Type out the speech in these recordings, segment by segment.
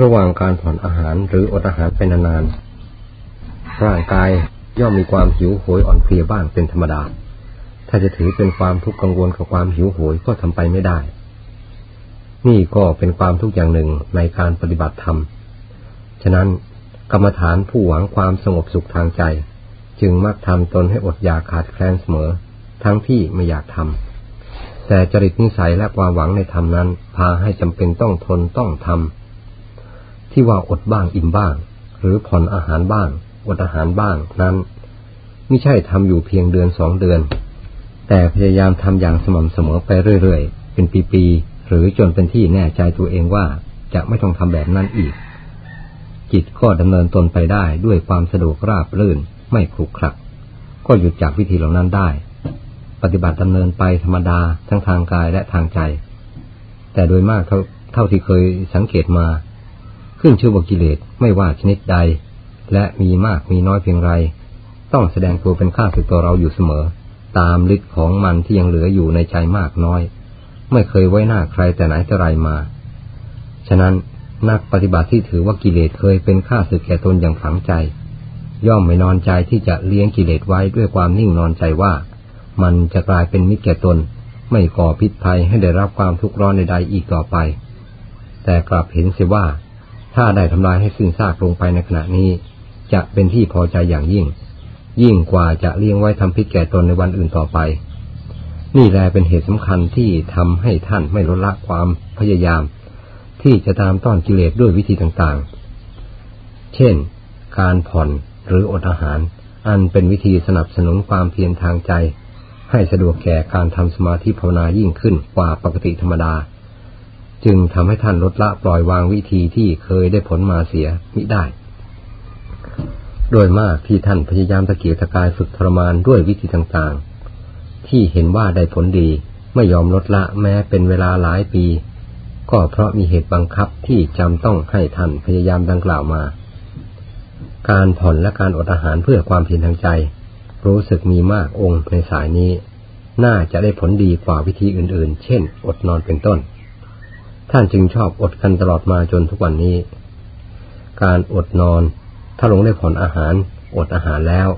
ระหว่างการผ่อนอาหารหรืออดอาหารไปนานๆ ร่างกายย่อมมีความหิวโหยอ่อนเพลียบ้างเป็นธรรมดา ถ้าจะถือเป็นความทุกข์กังวลกับความหิวโหยก็ทำไปไม่ได้ นี่ก็เป็นความทุกข์อย่างหนึ่งในการปฏิบัติธรรม ฉะนั้นกรรมฐานผู้หวังความสงบสุขทางใจ จึงมักทำตนให้อดอยากขาดแคลนเสมอ ทั้งที่ไม่อยากทำแต่จริตนิสัยและความหวังในธรรมนั้น พาให้จำเป็นต้องทนต้องทำ ที่ว่าอดบ้างอิ่มบ้าง หรือผ่อนอาหารบ้าง อดอาหารบ้างนั้นไม่ใช่ทำอยู่เพียงเดือนสองเดือน แต่พยายามทำอย่างสม่ำเสมอไปเรื่อยๆ เป็นปีๆ หรือจนเป็นที่แน่ใจตัวเองว่าจะไม่ต้องทำแบบนั้นอีก จิตก็ดำเนินตนไปได้ด้วยความสะดวกราบรื่นไม่ขรุขระก็หยุดจากวิธีเหล่านั้นได้ ปฏิบัติดำเนินไปธรรมดาทั้งทางกายและทางใจ แต่โดยมากเท่าเท่าที่เคยสังเกตมา ขึ้นชื่อว่ากิเลสไม่ว่าชนิดใด และมีมากมีน้อยเพียงไร ต้องแสดงตัวเป็นข้าศึกตัวเราอยู่เสมอ ตามฤทธิ์ของมันที่ยังเหลืออยู่ในใจมากน้อย ไม่เคยไว้หน้าใครแต่ไหนแต่ไรมา ฉะนั้นนักปฏิบัติที่ถือว่ากิเลสเคยเป็นข้าศึกแก่ตนอย่างฝังใจ ย่อมไม่นอนใจที่จะเลี้ยงกิเลสไว้ด้วยความนิ่งนอนใจว่า มันจะกลายเป็นมิตรแก่ตน ไม่ก่อพิษภัยให้ได้รับความทุกข์ร้อนใดๆอีกต่อไป แต่กลับเห็นเสียว่า ถ้าได้ทำลายให้สิ้นซากลงไปในขณะนี้ จะเป็นที่พอใจอย่างยิ่ง ยิ่งกว่าจะเลี้ยงไว้ทำพิษแก่ตนในวันอื่นต่อไป นี่แลเป็นเหตุสำคัญที่ทำให้ท่านไม่ลดละความพยายาม ที่จะตามต้อนกิเลสด้วยวิธีต่างๆ เช่น การผ่อนหรืออดอาหาร อันเป็นวิธีสนับสนุนความเพียรทางใจ ให้สะดวกแก่การทำสมาธิภาวนายิ่งขึ้นกว่าปกติธรรมดา จึงทำให้ท่านลดละปล่อยวางวิธีที่เคยได้ผลมาเสียมิได้ โดยมากที่ท่านพยายามตะเกียกตะกายฝึกทรมานด้วยวิธีต่างๆ ที่เห็นว่าได้ผลดีไม่ยอมลดละแม้เป็นเวลาหลายปี ก็เพราะมีเหตุบังคับที่จำต้องให้ท่านพยายามดังกล่าวมา การผ่อนและการอดอาหารเพื่อความเพียรทางใจ รู้สึกมีมากองค์ในสายนี้ น่าจะได้ผลดีกว่าวิธีอื่นๆ เช่น อดนอนเป็นต้น ท่านจึงชอบอดกันตลอดมาจนทุกวันนี้ การอดนอน ถ้าหลงได้ผ่อนอาหาร อดอาหารแล้ว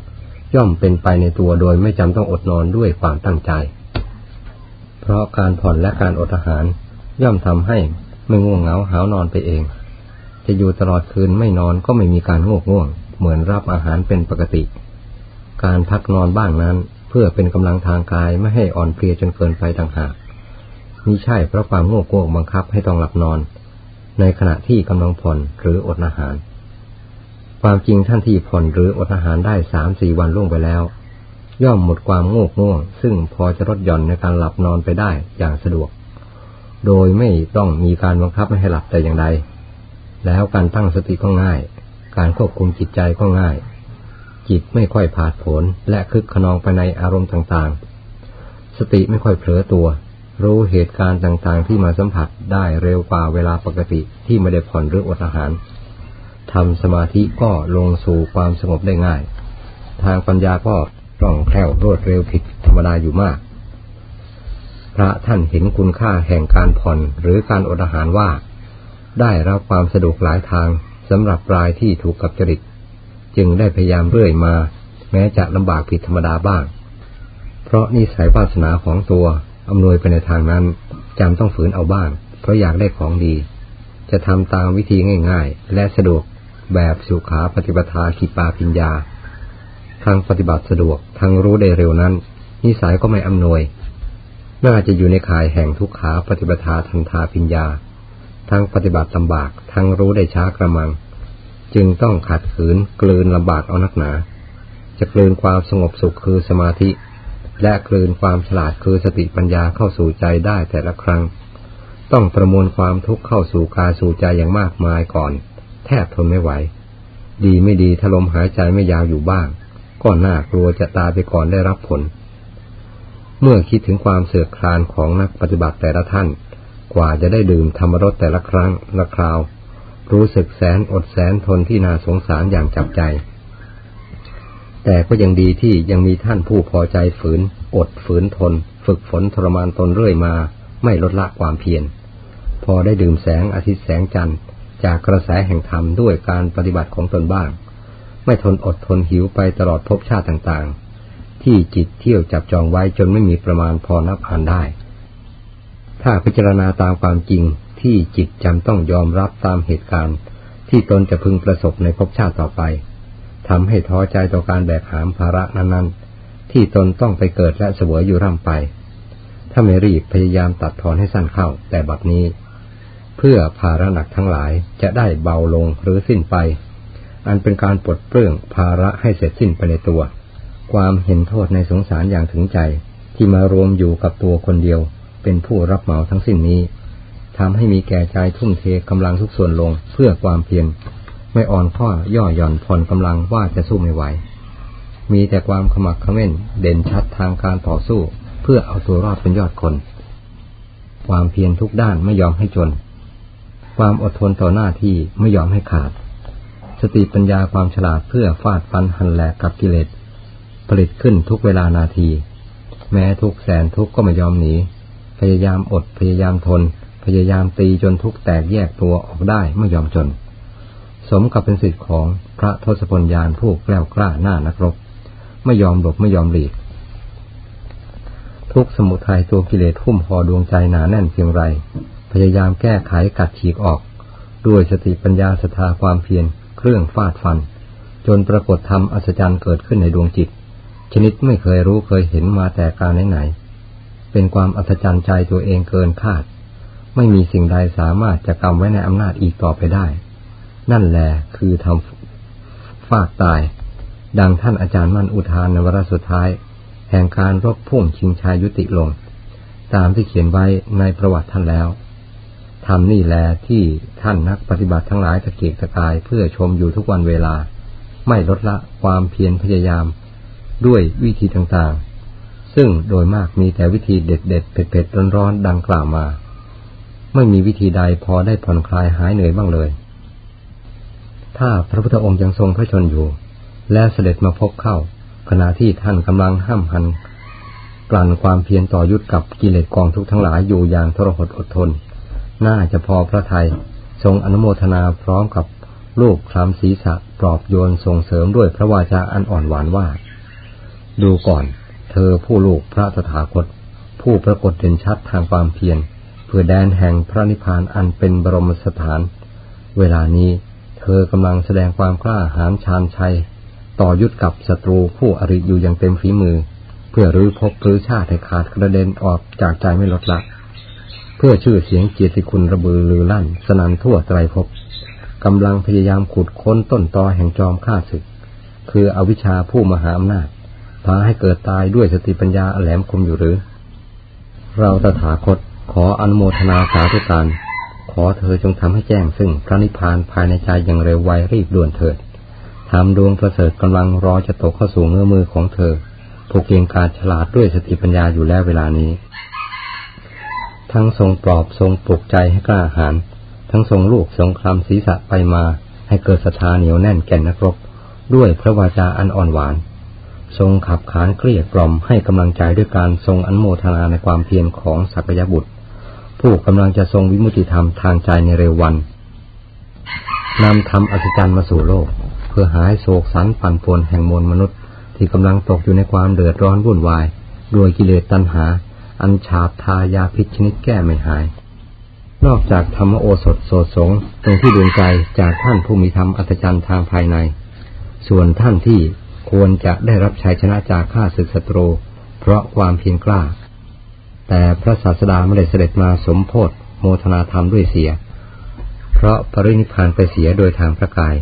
ย่อมเป็นไปในตัวโดยไม่จำต้องอดนอนด้วยความตั้งใจ เพราะการผ่อนและการอดอาหาร ย่อมทำให้ไม่ง่วงเหงาหานอนไปเอง จะอยู่ตลอดคืนไม่นอนก็ไม่มีการง่วงง่วง เหมือนรับอาหารเป็นปกติ การพักนอนบ้างนั้น เพื่อเป็นกำลังทางกายไม่ให้อ่อนเพลียจนเกินไปต่างหาก มิใช่เพราะความง่วงง่วงบังคับให้ต้องหลับนอน ในขณะที่กำลังผ่อนหรืออดอาหาร ความจริงท่านที่ผ่อนหรืออดอาหารได้สามสี่วันล่วงไปแล้ว ย่อมหมดความง่วงง่วง ซึ่งพอจะลดหย่อนในการหลับนอนไปได้อย่างสะดวก โดยไม่ต้องมีการบังคับไม่ให้หลับแต่อย่างใด แล้วการตั้งสติก็ง่าย การควบคุมจิตใจก็ง่าย จิตไม่ค่อยผาดผลและคึกขนองไปในอารมณ์ต่างๆ สติไม่ค่อยเผลอตัว รู้เหตุการณ์ต่างๆ ที่มาสัมผัสได้เร็วกว่าเวลาปกติที่ไม่ได้ผ่อนหรืออดอาหารทำสมาธิก็ลงสู่ความสงบได้ง่าย ทางปัญญาก็คล่องแคล่วรวดเร็วผิดธรรมดาอยู่มาก พระท่านเห็นคุณค่าแห่งการผ่อนหรือการอดอาหารว่า ได้รับความสะดวกหลายทางสำหรับรายที่ถูกกับจริต จึงได้พยายามเรื่อยมา แม้จะลำบากผิดธรรมดาบ้าง เพราะนิสัยวาสนาของตัว อำนวยไปในทางนั้นจำต้องฝืนเอาบ้าง เพราะอยากได้ของดี จะทำตามวิธีง่าย ๆ และสะดวกแบบสุขาปฏิปทาคิปาปิญญา ทางปฏิบัติสะดวกทางรู้ได้เร็วนั้น นิสัยก็ไม่อำนวย น่าจะอยู่ในข่ายแห่งทุกขาปฏิบัติทันทาปิญญาทั้งปฏิบัติลำบากทั้งรู้ได้ช้ากระมัง จึงต้องขัดขืนกลืนลำบากเอานักหนา จะกลืนความสงบสุขคือสมาธิ และกลืนความฉลาดคือสติปัญญาเข้าสู่ใจได้แต่ละครั้ง ต้องประมวลความทุกข์เข้าสู่กายสู่ใจอย่างมากมายก่อน แทบทนไม่ไหว ดีไม่ดีถลมหายใจไม่ยาวอยู่บ้าง ก็น่ากลัวจะตายไปก่อนได้รับผล เมื่อคิดถึงความเสื่อคลานของนักปฏิบัติแต่ละท่าน กว่าจะได้ดื่มธรรมรสแต่ละครั้งละคราว รู้สึกแสนอดแสนทนที่น่าสงสารอย่างจับใจ แต่ก็ยังดีที่ยังมีท่านผู้พอใจฝืน อดฝืนทน ฝึกฝนทรมานตนเรื่อยมา ไม่ลดละความเพียร พอได้ดื่มแสงอาทิตย์แสงจันทร์จากกระแสแห่งธรรมด้วยการปฏิบัติของตนบ้าง ไม่ทนอดทนหิวไปตลอดภพชาติต่างๆ ที่จิตเที่ยวจับจองไว้จนไม่มีประมาณพอนับอ่านได้ ถ้าพิจารณาตามความจริงที่จิตจำต้องยอมรับตามเหตุการณ์ ที่ตนจะพึงประสบในภพชาติต่อไป ทำให้ท้อใจต่อการแบกหามภาระนั้นๆ ที่ตนต้องไปเกิดและเสวยอยู่ร่ำไป ถ้าไม่รีบพยายามตัดทอนให้สั้นเข้า แต่บัดนี้ เพื่อภาระหนักทั้งหลายจะได้เบาลงหรือสิ้นไป อันเป็นการปลดเปลื้องภาระให้เสร็จสิ้นไปในตัว ความเห็นโทษในสงสารอย่างถึงใจ ที่มารวมอยู่กับตัวคนเดียว เป็นผู้รับเหมาทั้งสิ้นนี้ทำให้มีแก่ใจทุ่มเทกำลังทุกส่วนลงเพื่อความเพียร ไม่อ่อนข้อย่อหย่อนผ่อนกำลังว่าจะสู้ไม่ไหว มีแต่ความขมักขม้นเด่นชัดทางการต่อสู้ เพื่อเอาตัวรอดเป็นยอดคน ความเพียรทุกด้านไม่ยอมให้จน ความอดทนต่อหน้าที่ไม่ยอมให้ขาด สติปัญญาความฉลาดเพื่อฟาดฟันหันแหลกกับกิเลสผลิตขึ้นทุกเวลานาที แม้ทุกแสนทุกก็ไม่ยอมหนี พยายามอดพยายามทน พยายามตีจนทุกแตกแยกตัวออกได้ไม่ยอมจน สมกับเป็นสิทธิ์ของพระทศพลยานผู้แกล้วกล้าหน้านักรบ ไม่ยอมหลบไม่ยอมหลีก ทุกสมุทัยตัวกิเลสหุ้มห่อดวงใจหนาแน่นเพียงไร พยายามแก้ไขกัดฉีกออก ด้วยสติปัญญาศรัทธาความเพียรเครื่องฟาดฟัน จนปรากฏธรรมอัศจรรย์เกิดขึ้นในดวงจิต ชนิดไม่เคยรู้เคยเห็นมาแต่การไหนๆเป็นความอัศจรรย์ใจตัวเองเกินคาด ไม่มีสิ่งใดสามารถจะกำไว้ในอำนาจอีกต่อไปได้ นั่นแหละคือทำฟาดตาย ดังท่านอาจารย์มั่นอุทานในวาระสุดท้าย แห่งการรบพุ่งชิงชายยุติลง ตามที่เขียนไว้ในประวัติท่านแล้วทำนี่แหละที่ท่านนักปฏิบัติทั้งหลายตะเกียกตะกายเพื่อชมอยู่ทุกวันเวลา ไม่ลดละความเพียรพยายาม ด้วยวิธีต่างๆ ซึ่งโดยมากมีแต่วิธีเด็ดๆเผ็ดๆร้อนๆดังกล่าวมา ไม่มีวิธีใดพอได้ผ่อนคลายหายเหนื่อยบ้างเลย ถ้าพระพุทธองค์ยังทรงพระชนอยู่ และเสด็จมาพบเข้า ขณะที่ท่านกำลังห้ามหันกลั่นความเพียรต่อยุดกับกิเลสกองทุกทั้งหลายอยู่อย่างทรหดอดทน น่าจะพอพระไทยทรงอนุโมทนาพร้อมกับลูกคลำศีรษะปลอบโยนส่งเสริมด้วยพระวาจาอันอ่อนหวานว่า ดูก่อน เธอผู้ลูกพระสถาคต ผู้ปรากฏเด่นชัดทางความเพียรเพื่อแดนแห่งพระนิพพานอันเป็นบรมสถาน เวลานี้ เธอกำลังแสดงความกล้าหาญชาญชัย ต่อยุทธกับศัตรูผู้อริอยู่อย่างเต็มฝีมือ เพื่อรื้อพบรื้อชาติให้ขาดกระเด็นออกจากใจไม่ลดละ เพื่อชื่อเสียงเกียรติคุณระบือลือลั่น สนันทั่วไตรภพกำลังพยายามขุดค้นต้นตอแห่งจอมข้าศึก คืออวิชชาผู้มหาอำนาจพาให้เกิดตายด้วยสติปัญญาแหลมคมอยู่หรือ เราตถาคตขออนุโมทนาสาธุการ ขอเธอจงทำให้แจ้งซึ่งพระนิพพานภายในใจอย่างเร็วไวรีบด่วนเถิดทำดวงประเสริฐกำลังรอจะตกเข้าสู่เงื้อมือของเธอผูกเกียงการฉลาดด้วยสติปัญญาอยู่แล้วเวลานี้ ทั้งทรงปลอบทรงปลุกใจให้กล้าหาญทั้งทรงลูกทรงคลำศีรษะไปมา ให้เกิดศรัทธาเหนียวแน่นแก่นนักรบ ด้วยพระวาจาอันอ่อนหวาน ทรงขับขานเกลี้ยกล่อมให้กำลังใจด้วยการทรงอันโมทนาในความเพียรของสักยบุตร ผู้กำลังจะทรงวิมุติธรรมทางใจในเร็ววันนำธรรมอัศจรรย์มาสู่โลก เพื่อหายโศกสันปั่นป่วนแห่งมวลมนุษย์ที่กำลังตกอยู่ในความเดือดร้อนวุ่นวายด้วยกิเลสตัณหา อันฉาบทายาพิษชนิดแก้ไม่หาย นอกจากธรรมโอสถโสสงตรงที่ดวงใจจากท่านผู้มีธรรมอัศจรรย์ทางภายใน ส่วนท่านที่ควรจะได้รับชัยชนะจากข้าศึกศัตรู เพราะความเพียรกล้า แต่พระศาสดาไม่ได้เสด็จมาสมโพธโมทนาธรรมด้วยเสีย เพราะปรินิพานไปเสียโดยทางพระกาย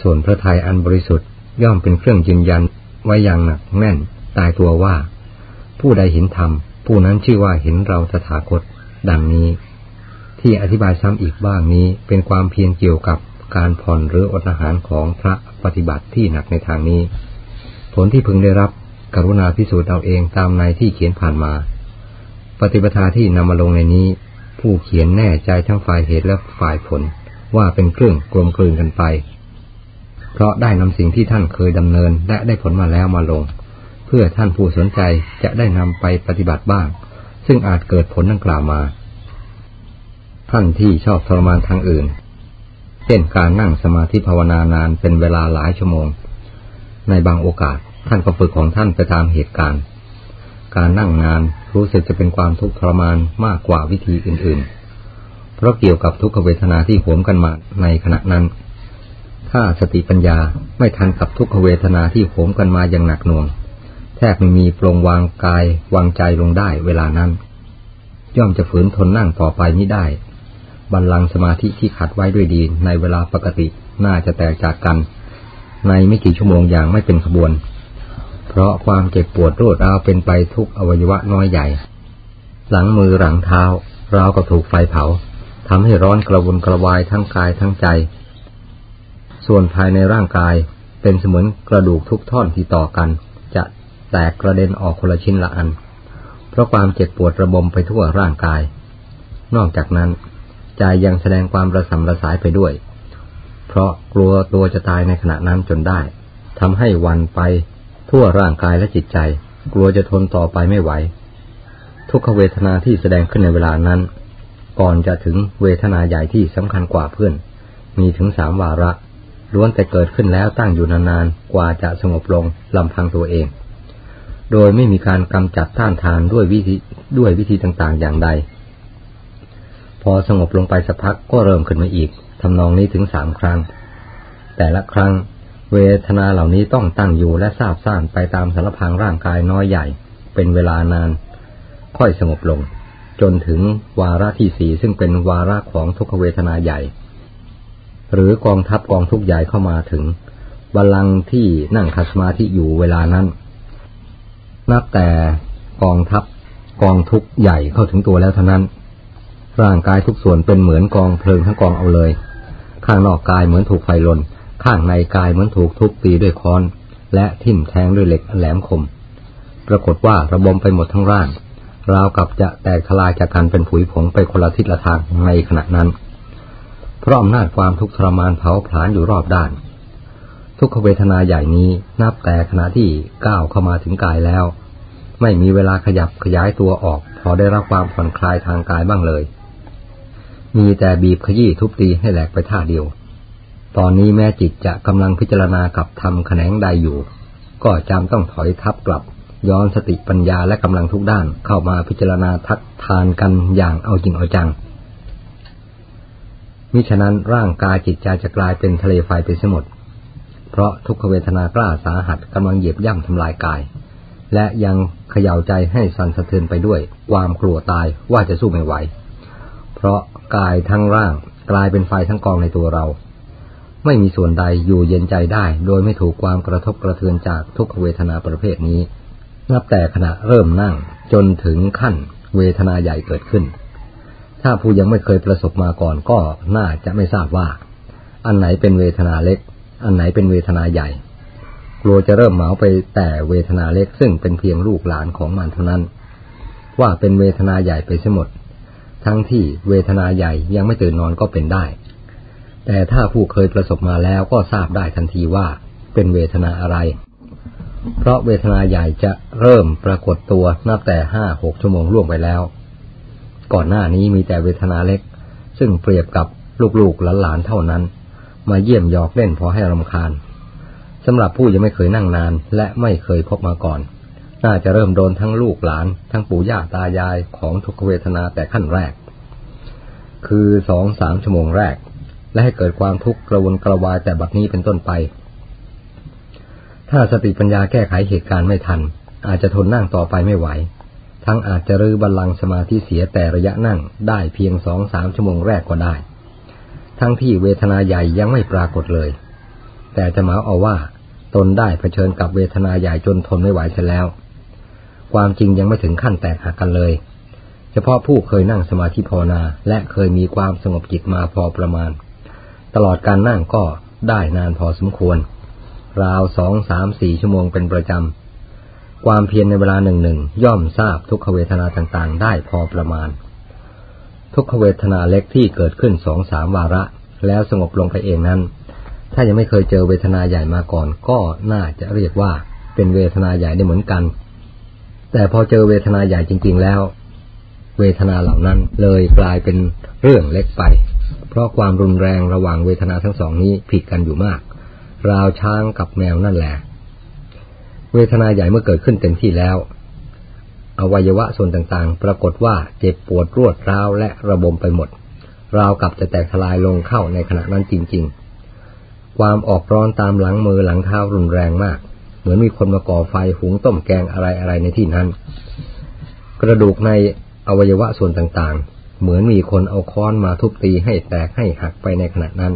ส่วนพระทัยอันบริสุทธิ์ย่อมเป็นเครื่องยืนยันไว้อย่างหนักแน่นตายตัวว่า ผู้ใดเห็นธรรม ผู้นั้นชื่อว่าเห็นเราตถาคต ดังนี้ ที่อธิบายซ้ำอีกบ้างนี้เป็นความเพียรเกี่ยวกับการผ่อนหรืออดอาหารของพระปฏิบัติที่หนักในทางนี้ ผลที่พึงได้รับกรุณาพิสูจน์เอาเองตามในที่เขียนผ่านมา ปฏิปทาที่นำมาลงในนี้ ผู้เขียนแน่ใจทั้งฝ่ายเหตุและฝ่ายผล ว่าเป็นเครื่องกลมกลืนกันไป เพราะได้นำสิ่งที่ท่านเคยดำเนินและได้ผลมาแล้วมาลง เพื่อท่านผู้สนใจจะได้นำไปปฏิบัติบ้าง ซึ่งอาจเกิดผลดังกล่าวมา ท่านที่ชอบทรมานทางอื่น เช่นการนั่งสมาธิภาวนานานเป็นเวลาหลายชั่วโมง ในบางโอกาสท่านก็ฝึกของท่านไปตามเหตุการณ์ การนั่งนานรู้สึกจะเป็นความทุกข์ทรมานมากกว่าวิธีอื่น ๆ เพราะเกี่ยวกับทุกขเวทนาที่โหมกันมาในขณะนั้น ถ้าสติปัญญาไม่ทันกับทุกขเวทนาที่โหมกันมาอย่างหนักหน่วง แทบไม่มีปรงวางกายวางใจลงได้เวลานั้น ย่อมจะฝืนทนนั่งต่อไปไม่ได้บัลลังสมาธิที่ขัดไว้ด้วยดีในเวลาปกติน่าจะแตกจากกัน ในไม่กี่ชั่วโมงอย่างไม่เป็นขบวน เพราะความเจ็บปวดรวดร้าวเป็นไปทุกอวัยวะน้อยใหญ่ หลังมือหลังเท้าราวก็ถูกไฟเผาทำให้ร้อนกระวนกระวายทั้งกายทั้งใจ ส่วนภายในร่างกายเป็นเสมือนกระดูกทุกท่อนที่ต่อกัน จะแตกกระเด็นออกคนละชิ้นละอัน เพราะความเจ็บปวดระบมไปทั่วร่างกาย นอกจากนั้นใจยังแสดงความระสำระสายไปด้วย เพราะกลัวตัวจะตายในขณะนั้นจนได้ทำให้วันไป ทั่วร่างกายและจิตใจ กลัวจะทนต่อไปไม่ไหว ทุกขเวทนาที่แสดงขึ้นในเวลานั้น ก่อนจะถึงเวทนาใหญ่ที่สำคัญกว่าเพื่อน มีถึงสามวาระล้วนแต่เกิดขึ้นแล้วตั้งอยู่นานๆ กว่าจะสงบลงลำพังตัวเอง โดยไม่มีการกำจัดต้านทานด้วยวิธีด้วยวิธีต่างๆ อย่างใด พอสงบลงไปสักพักก็เริ่มขึ้นมาอีกทำนองนี้ถึงสามครั้ง แต่ละครั้ง เวทนาเหล่านี้ต้องตั้งอยู่และทราบซ่านไปตามสารพังร่างกายน้อยใหญ่ เป็นเวลานาน ค่อยสงบลง จนถึงวาระที่สี่ซึ่งเป็นวาระของทุกขเวทนาใหญ่ หรือกองทัพกองทุกใหญ่เข้ามาถึงบาลังที่นั่งคัสมาธิอยู่เวลานั้น นับแต่กองทัพกองทุกใหญ่เข้าถึงตัวแล้วเท่านั้น ร่างกายทุกส่วนเป็นเหมือนกองเพลิงทั้งกองเอาเลย ข้างนอกกายเหมือนถูกไฟลน ข้างในกายเหมือนถูกทุบตีด้วยค้อน และทิ่มแทงด้วยเหล็กแหลมคม ปรากฏว่าระบมไปหมดทั้งร่าง ราวกับจะแตกทลายจากการเป็นผุยผงไปคนละทิศละทางในขณะนั้น เพราะอำนาจความทุกข์ทรมานเผาผลาญอยู่รอบด้าน ทุกขเวทนาใหญ่นี้นับแต่ขณะที่ก้าวเข้ามาถึงกายแล้ว ไม่มีเวลาขยับขยายตัวออก พอได้รับความผ่อนคลายทางกายบ้างเลย มีแต่บีบขยี้ทุบตีให้แหลกไปท่าเดียว ตอนนี้แม่จิตจะกำลังพิจารณากับทำแขนงใดอยู่ ก็จำต้องถอยทับกลับ ย้อนสติปัญญาและกำลังทุกด้านเข้ามาพิจารณาทักทานกันอย่างเอาจริงเอาจัง มิฉะนั้นร่างกายจิตใจจะกลายเป็นทะเลไฟไปเสียหมด เพราะทุกขเวทนากล้าสาหัสกำลังเหยียบย่ำทำลายกาย และยังเขย่าใจให้สั่นสะเทือนไปด้วย ความกลัวตายว่าจะสู้ไม่ไหว เพราะกายทั้งร่างกลายเป็นไฟทั้งกองในตัวเรา ไม่มีส่วนใดอยู่เย็นใจได้ โดยไม่ถูกความกระทบกระเทือนจากทุกเวทนาประเภทนี้ นับแต่ขณะเริ่มนั่งจนถึงขั้นเวทนาใหญ่เกิดขึ้น ถ้าผู้ยังไม่เคยประสบมาก่อนก็น่าจะไม่ทราบว่า อันไหนเป็นเวทนาเล็ก อันไหนเป็นเวทนาใหญ่ กลัวจะเริ่มเหมาไปแต่เวทนาเล็กซึ่งเป็นเพียงลูกหลานของมันเท่านั้น ว่าเป็นเวทนาใหญ่ไปเสียหมด ทั้งที่เวทนาใหญ่ยังไม่ตื่นนอนก็เป็นได้ แต่ถ้าผู้เคยประสบมาแล้วก็ทราบได้ทันทีว่าเป็นเวทนาอะไร เพราะเวทนาใหญ่จะเริ่มปรากฏตัวนับแต่ห้าหกชั่วโมงล่วงไปแล้ว ก่อนหน้านี้มีแต่เวทนาเล็ก ซึ่งเปรียบกับลูกๆหลานๆเท่านั้น มาเยี่ยมหยอกเล่นพอให้รำคาญสำหรับผู้ยังไม่เคยนั่งนานและไม่เคยพบมาก่อน น่าจะเริ่มโดนทั้งลูกหลาน ทั้งปู่ย่าตายายของทุกเวทนาแต่ขั้นแรก คือสองสามชั่วโมงแรก และให้เกิดความทุกข์กระวนกระวายแต่บัดนี้เป็นต้นไป ถ้าสติปัญญาแก้ไขเหตุการณ์ไม่ทัน อาจจะทนนั่งต่อไปไม่ไหว ทั้งอาจจะรื้อบัลลังก์สมาธิเสียแต่ระยะนั่งได้เพียงสองสามชั่วโมงแรกก็ได้ ทั้งที่เวทนาใหญ่ยังไม่ปรากฏเลย แต่จะหมาเอาว่า ตนได้เผชิญกับเวทนาใหญ่จนทนไม่ไหวเสียแล้ว ความจริงยังไม่ถึงขั้นแตกหักกันเลยเฉพาะผู้เคยนั่งสมาธิภาวนาและเคยมีความสงบจิตมาพอประมาณ ตลอดการนั่งก็ได้นานพอสมควร ราวสองสามสี่ชั่วโมงเป็นประจำ ความเพียรในเวลาหนึ่งหนึ่งย่อมทราบทุกขเวทนาต่างๆ ได้พอประมาณ ทุกขเวทนาเล็กที่เกิดขึ้นสองสามวาระ แล้วสงบลงไปเองนั้น ถ้ายังไม่เคยเจอเวทนาใหญ่มาก่อน ก็น่าจะเรียกว่าเป็นเวทนาใหญ่ได้เหมือนกัน แต่พอเจอเวทนาใหญ่จริง ๆแล้ว เวทนาเหล่านั้นเลยกลายเป็นเรื่องเล็กไป เพราะความรุนแรงระหว่างเวทนาทั้งสองนี้ผิดกันอยู่มาก ราวช้างกับแมวนั่นแหละ เวทนาใหญ่เมื่อเกิดขึ้นเต็มที่แล้ว อวัยวะส่วนต่างๆ ปรากฏว่าเจ็บปวดรวดร้าวและระบมไปหมด ราวกับจะแตกทลายลงเข้าในขณะนั้นจริง ๆ ความออกร้อนตามหลังมือหลังเท้ารุนแรงมาก เหมือนมีคนมาก่อไฟหุงต้มแกงอะไรๆในที่นั้น กระดูกในอวัยวะส่วนต่างๆ เหมือนมีคนเอาค้อนมาทุบตีให้แตกให้หักไปในขณะนั้น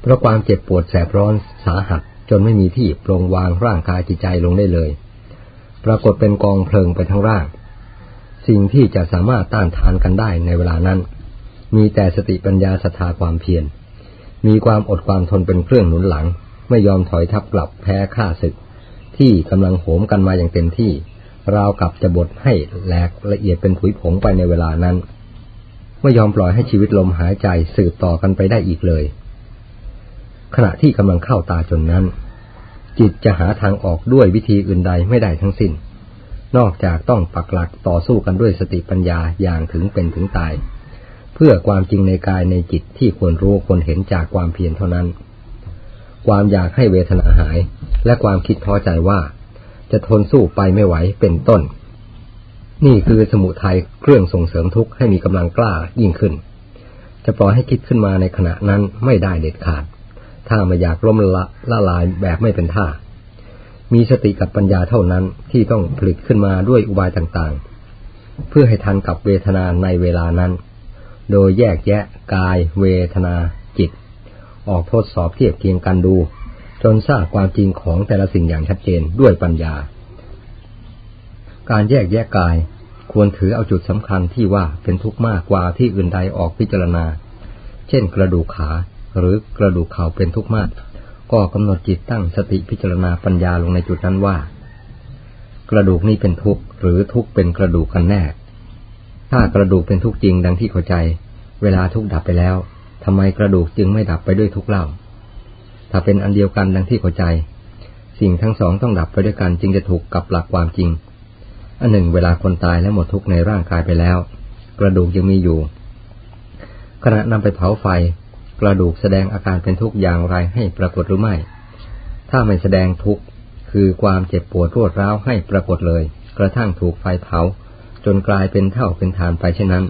เพราะความเจ็บปวดแสบร้อนสาหัสจนไม่มีที่ปรงวางร่างกายจิตใจลงได้เลย ปรากฏเป็นกองเพลิงไปทั้งร่าง สิ่งที่จะสามารถต้านทานกันได้ในเวลานั้น มีแต่สติปัญญาศรัทธาความเพียร มีความอดความทนเป็นเครื่องหนุนหลัง ไม่ยอมถอยทับกลับแพ้ข้าศึก ที่กำลังโหมกันมาอย่างเต็มที่ ราวกับจะบดให้แหลกละเอียดเป็นผุยผงไปในเวลานั้น ไม่ยอมปล่อยให้ชีวิตลมหายใจสืบต่อกันไปได้อีกเลย ขณะที่กำลังเข้าตาจนนั้น จิตจะหาทางออกด้วยวิธีอื่นใดไม่ได้ทั้งสิ้น นอกจากต้องปักหลักต่อสู้กันด้วยสติปัญญาอย่างถึงเป็นถึงตาย เพื่อความจริงในกายในจิตที่ควรรู้ควรเห็นจากความเพียรเท่านั้น ความอยากให้เวทนาหาย และความคิดท้อใจว่า จะทนสู้ไปไม่ไหวเป็นต้น นี่คือสมุทัยเครื่องส่งเสริมทุกข์ให้มีกำลังกล้ายิ่งขึ้น จะปล่อยให้คิดขึ้นมาในขณะนั้นไม่ได้เด็ดขาด ถ้าไม่อยากล้มละละลายแบบไม่เป็นท่า มีสติกับปัญญาเท่านั้นที่ต้องผลิตขึ้นมาด้วยอุบายต่างๆ เพื่อให้ทันกับเวทนาในเวลานั้น โดยแยกแยะกาย เวทนา จิต ออกทดสอบเทียบเคียงกันดู จนทราบความจริงของแต่ละสิ่งอย่างชัดเจนด้วยปัญญา การแยกแยะกาย ควรถือเอาจุดสำคัญที่ว่าเป็นทุกข์มากกว่าที่อื่นใดออกพิจารณา เช่น กระดูกขาหรือกระดูกเข่าเป็นทุกข์มาก ก็กำหนดจิตตั้งสติพิจารณาปัญญาลงในจุดนั้นว่า กระดูกนี้เป็นทุกข์หรือทุกข์เป็นกระดูกกันแน่ ถ้ากระดูกเป็นทุกข์จริงดังที่เข้าใจ เวลาทุกข์ดับไปแล้วทำไมกระดูกจึงไม่ดับไปด้วยทุกข์เล่า ถ้าเป็นอันเดียวกันดังที่เข้าใจ สิ่งทั้งสองต้องดับไปด้วยกันจึงจะถูกกับหลักความจริง อันหนึ่งเวลาคนตายและหมดทุกข์ในร่างกายไปแล้ว กระดูกยังมีอยู่ ขณะนำไปเผาไฟ กระดูกแสดงอาการเป็นทุกข์อย่างไรให้ปรากฏหรือไม่ ถ้าไม่แสดงทุกข์คือความเจ็บปวดรวดร้าวให้ปรากฏเลย กระทั่งถูกไฟเผา จนกลายเป็นเท่าเป็นฐานไปเช่นนั้น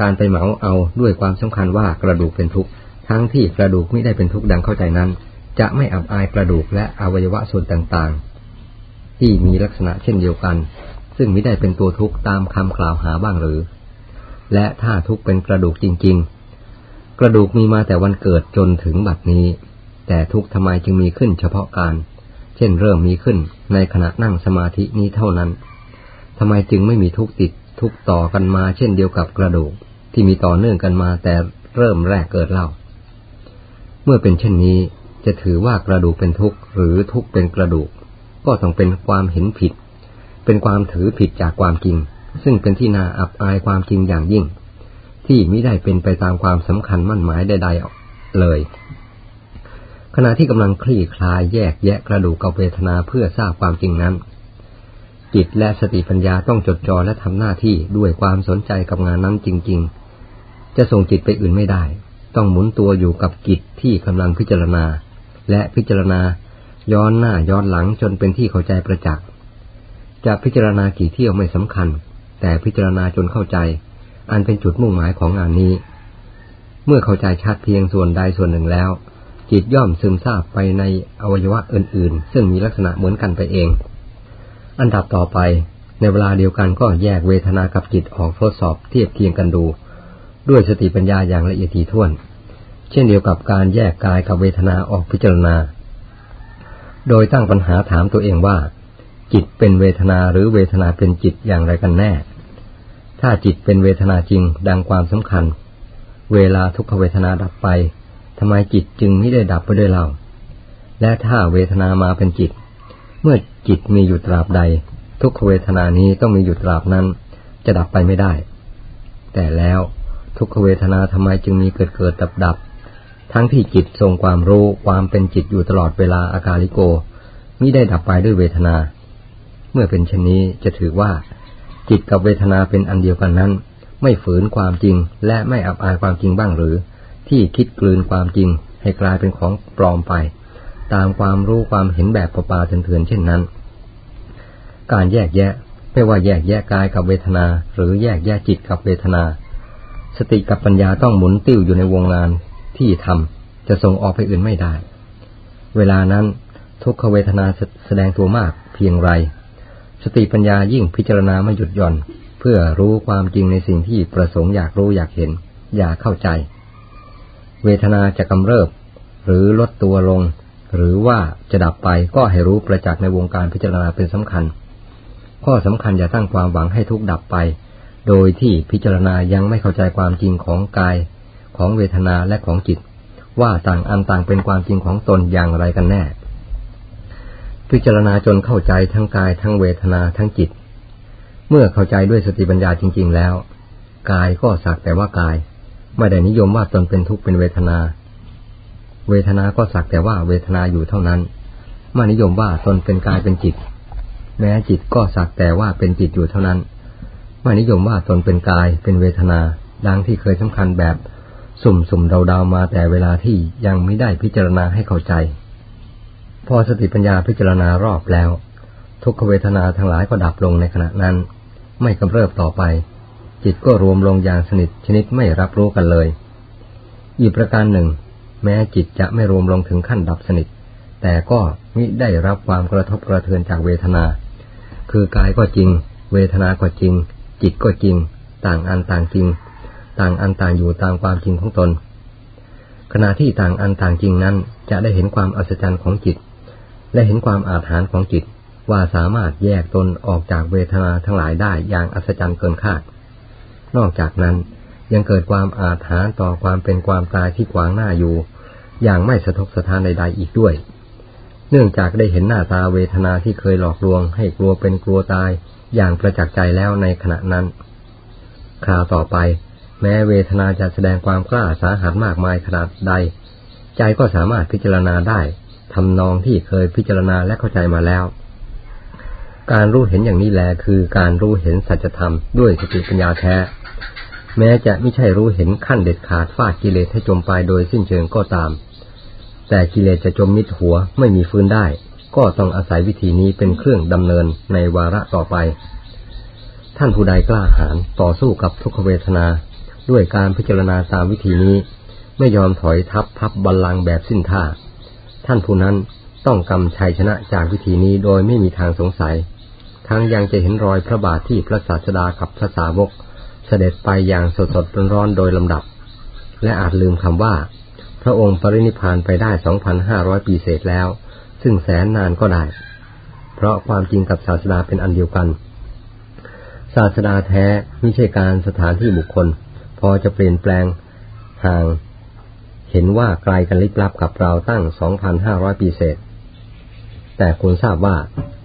การไปเหมาเอาด้วยความสำคัญว่ากระดูกเป็นทุกข์ทั้งที่กระดูกไม่ได้เป็นทุกข์ดังเข้าใจนั้น จะไม่อับอายกระดูกและอวัยวะส่วนต่างๆ ที่มีลักษณะเช่นเดียวกัน ซึ่งไม่ได้เป็นตัวทุกข์ตามคำกล่าวหาบ้างหรือ และถ้าทุกข์เป็นกระดูกจริง ๆ กระดูกมีมาแต่วันเกิดจนถึงบัดนี้ แต่ทุกข์ทำไมจึงมีขึ้นเฉพาะการ เช่นเริ่มมีขึ้นในขณะนั่งสมาธินี้เท่านั้นทำไมจึงไม่มีทุกข์ติดทุกข์ต่อกันมาเช่นเดียวกับกระดูกที่มีต่อเนื่องกันมาแต่เริ่มแรกเกิดเล่า เมื่อเป็นเช่นนี้จะถือว่ากระดูกเป็นทุกข์หรือทุกข์เป็นกระดูก ก็ต้องเป็นความเห็นผิด เป็นความถือผิดจากความจริง ซึ่งเป็นที่น่าอับอายความจริงอย่างยิ่ง ที่มิได้เป็นไปตามความสำคัญมั่นหมายใดๆเลย ขณะที่กำลังคลี่คลายแยกแยะกระดูกกับเวทนาเพื่อทราบความจริงนั้น จิตและสติปัญญาต้องจดจ่อและทำหน้าที่ด้วยความสนใจกับงานนั้นจริง ๆ จะส่งจิตไปอื่นไม่ได้ ต้องหมุนตัวอยู่กับกิจที่กำลังพิจารณา และพิจารณา ย้อนหน้าย้อนหลังจนเป็นที่เข้าใจประจักษ์จะพิจารณากี่เที่ยวไม่สำคัญ แต่พิจารณาจนเข้าใจ อันเป็นจุดมุ่งหมายของงานนี้ เมื่อเข้าใจชัดเพียงส่วนใดส่วนหนึ่งแล้ว จิตย่อมซึมซาบไปในอวัยวะอื่น ๆ ซึ่งมีลักษณะเหมือนกันไปเอง อันดับต่อไป ในเวลาเดียวกันก็แยกเวทนากับจิตออกทดสอบเทียบเคียงกันดู ด้วยสติปัญญาอย่างละเอียดถี่ถ้วน เช่นเดียวกับการแยกกายกับเวทนาออกพิจารณา โดยตั้งปัญหาถามตัวเองว่า จิตเป็นเวทนาหรือเวทนาเป็นจิตอย่างไรกันแน่ ถ้าจิตเป็นเวทนาจริงดังความสำคัญ เวลาทุกขเวทนาดับไปทำไมจิตจึงไม่ได้ดับไปด้วยเรา และถ้าเวทนามาเป็นจิต เมื่อจิตมีอยู่ตราบใด ทุกขเวทนานี้ต้องมีอยู่ตราบนั้น จะดับไปไม่ได้ แต่แล้วทุกขเวทนาทำไมจึงมีเกิดเกิดดับดับ ทั้งที่จิตทรงความรู้ความเป็นจิตอยู่ตลอดเวลาอากาลิโกมิได้ดับไปด้วยเวทนา เมื่อเป็นเช่นนี้จะถือว่า จิตกับเวทนาเป็นอันเดียวกันนั้น ไม่ฝืนความจริงและไม่อับอายความจริงบ้างหรือ ที่คิดกลืนความจริงให้กลายเป็นของปลอมไป ตามความรู้ความเห็นแบบประปาเถื่อนเช่นนั้น การแยกแยะไม่ว่าแยกแยะกายกับเวทนา หรือแยกแยะจิตกับเวทนา สติกับปัญญาต้องหมุนติ้วอยู่ในวงงาน ที่ทำจะส่งออกไปอื่นไม่ได้ เวลานั้นทุกขเวทนาแสดงตัวมากเพียงไร สติปัญญายิ่งพิจารณาไม่หยุดหย่อน เพื่อรู้ความจริงในสิ่งที่ประสงค์อยากรู้อยากเห็น อยากเข้าใจ เวทนาจะกำเริบ หรือลดตัวลง หรือว่าจะดับไปก็ให้รู้ประจักษ์ในวงการพิจารณาเป็นสำคัญ ข้อสำคัญอย่าตั้งความหวังให้ทุกดับไป โดยที่พิจารณายังไม่เข้าใจความจริงของกาย ของเวทนาและของจิต ว่าต่างอันต่างเป็นความจริงของตนอย่างไรกันแน่ พิจารณาจนเข้าใจทั้งกายทั้งเวทนาทั้งจิต เมื่อเข้าใจด้วยสติปัญญาจริง ๆ แล้ว กายก็สักแต่ว่ากาย ไม่ได้นิยมว่าตนเป็นทุกข์เป็นเวทนา เวทนาก็สักแต่ว่าเวทนาอยู่เท่านั้นไม่นิยมว่าตนเป็นกายเป็นจิต แม้จิตก็สักแต่ว่าเป็นจิตอยู่เท่านั้นไม่นิยมว่าตนเป็นกายเป็นเวทนาดังที่เคยสำคัญแบบ สุ่มสุ่มเดาๆมาแต่เวลาที่ยังไม่ได้พิจารณาให้เข้าใจ พอสติปัญญาพิจารณารอบแล้ว ทุกขเวทนาทั้งหลายก็ดับลงในขณะนั้น ไม่กำเริบต่อไป จิตก็รวมลงอย่างสนิทชนิดไม่รับรู้กันเลย อีกประการหนึ่ง แม้จิตจะไม่รวมลงถึงขั้นดับสนิท แต่ก็มิได้รับความกระทบกระเทือนจากเวทนา คือกายก็จริง เวทนาก็จริง จิตก็จริง ต่างอันต่างจริง ต่างอันต่างอยู่ตามความจริงของตน ขณะที่ต่างอันต่างจริงนั้นจะได้เห็นความอัศจรรย์ของจิต และเห็นความอาถรรพ์ของจิต ว่าสามารถแยกตนออกจากเวทนาทั้งหลายได้อย่างอัศจรรย์เกินคาด นอกจากนั้นยังเกิดความอาถรรพ์ต่อความเป็นความตายที่ขวางหน้าอยู่ อย่างไม่สะทกสะท้านใดๆอีกด้วย เนื่องจากได้เห็นหน้าตาเวทนาที่เคยหลอกลวง ให้กลัวเป็นกลัวตายอย่างประจักษ์ใจแล้วในขณะนั้น คราวต่อไป แม้เวทนาจะแสดงความกล้าสาหัสมากมายขนาดใด ใจก็สามารถพิจารณาได้ทำนองที่เคยพิจารณาและเข้าใจมาแล้ว การรู้เห็นอย่างนี้แลคือการรู้เห็นสัจธรรมด้วยสติปัญญาแท้ แม้จะไม่ใช่รู้เห็นขั้นเด็ดขาดฟาดกิเลสให้จมไปโดยสิ้นเชิงก็ตาม แต่กิเลสจะจมมิดหัวไม่มีฟื้นได้ ก็ต้องอาศัยวิธีนี้เป็นเครื่องดำเนินในวาระต่อไป ท่านผู้ใดกล้าหาญต่อสู้กับทุกขเวทนา ด้วยการพิจารณาตามวิธีนี้ ไม่ยอมถอยทับพับบัลลังแบบสิ้นท่า ท่านผู้นั้นต้องกำชัยชนะจากวิธีนี้โดยไม่มีทางสงสัย ทั้งยังจะเห็นรอยพระบาทที่พระศาสดากับพระสาวก เสด็จไปอย่างสดสดร้อนๆโดยลำดับ และอาจลืมคำว่า พระองค์ปรินิพานไปได้สองพันห้าร้อยปีเศษแล้ว ซึ่งแสนนานก็ได้ เพราะความจริงกับศาสดาเป็นอันเดียวกัน ศาสดาแท้ไม่ใช่การสถานที่บุคคล พอจะเปลี่ยนแปลงห่างเห็นว่าไกลกันลิบลับกับเราตั้ง 2,500 ปีเศษ แต่คุณทราบว่า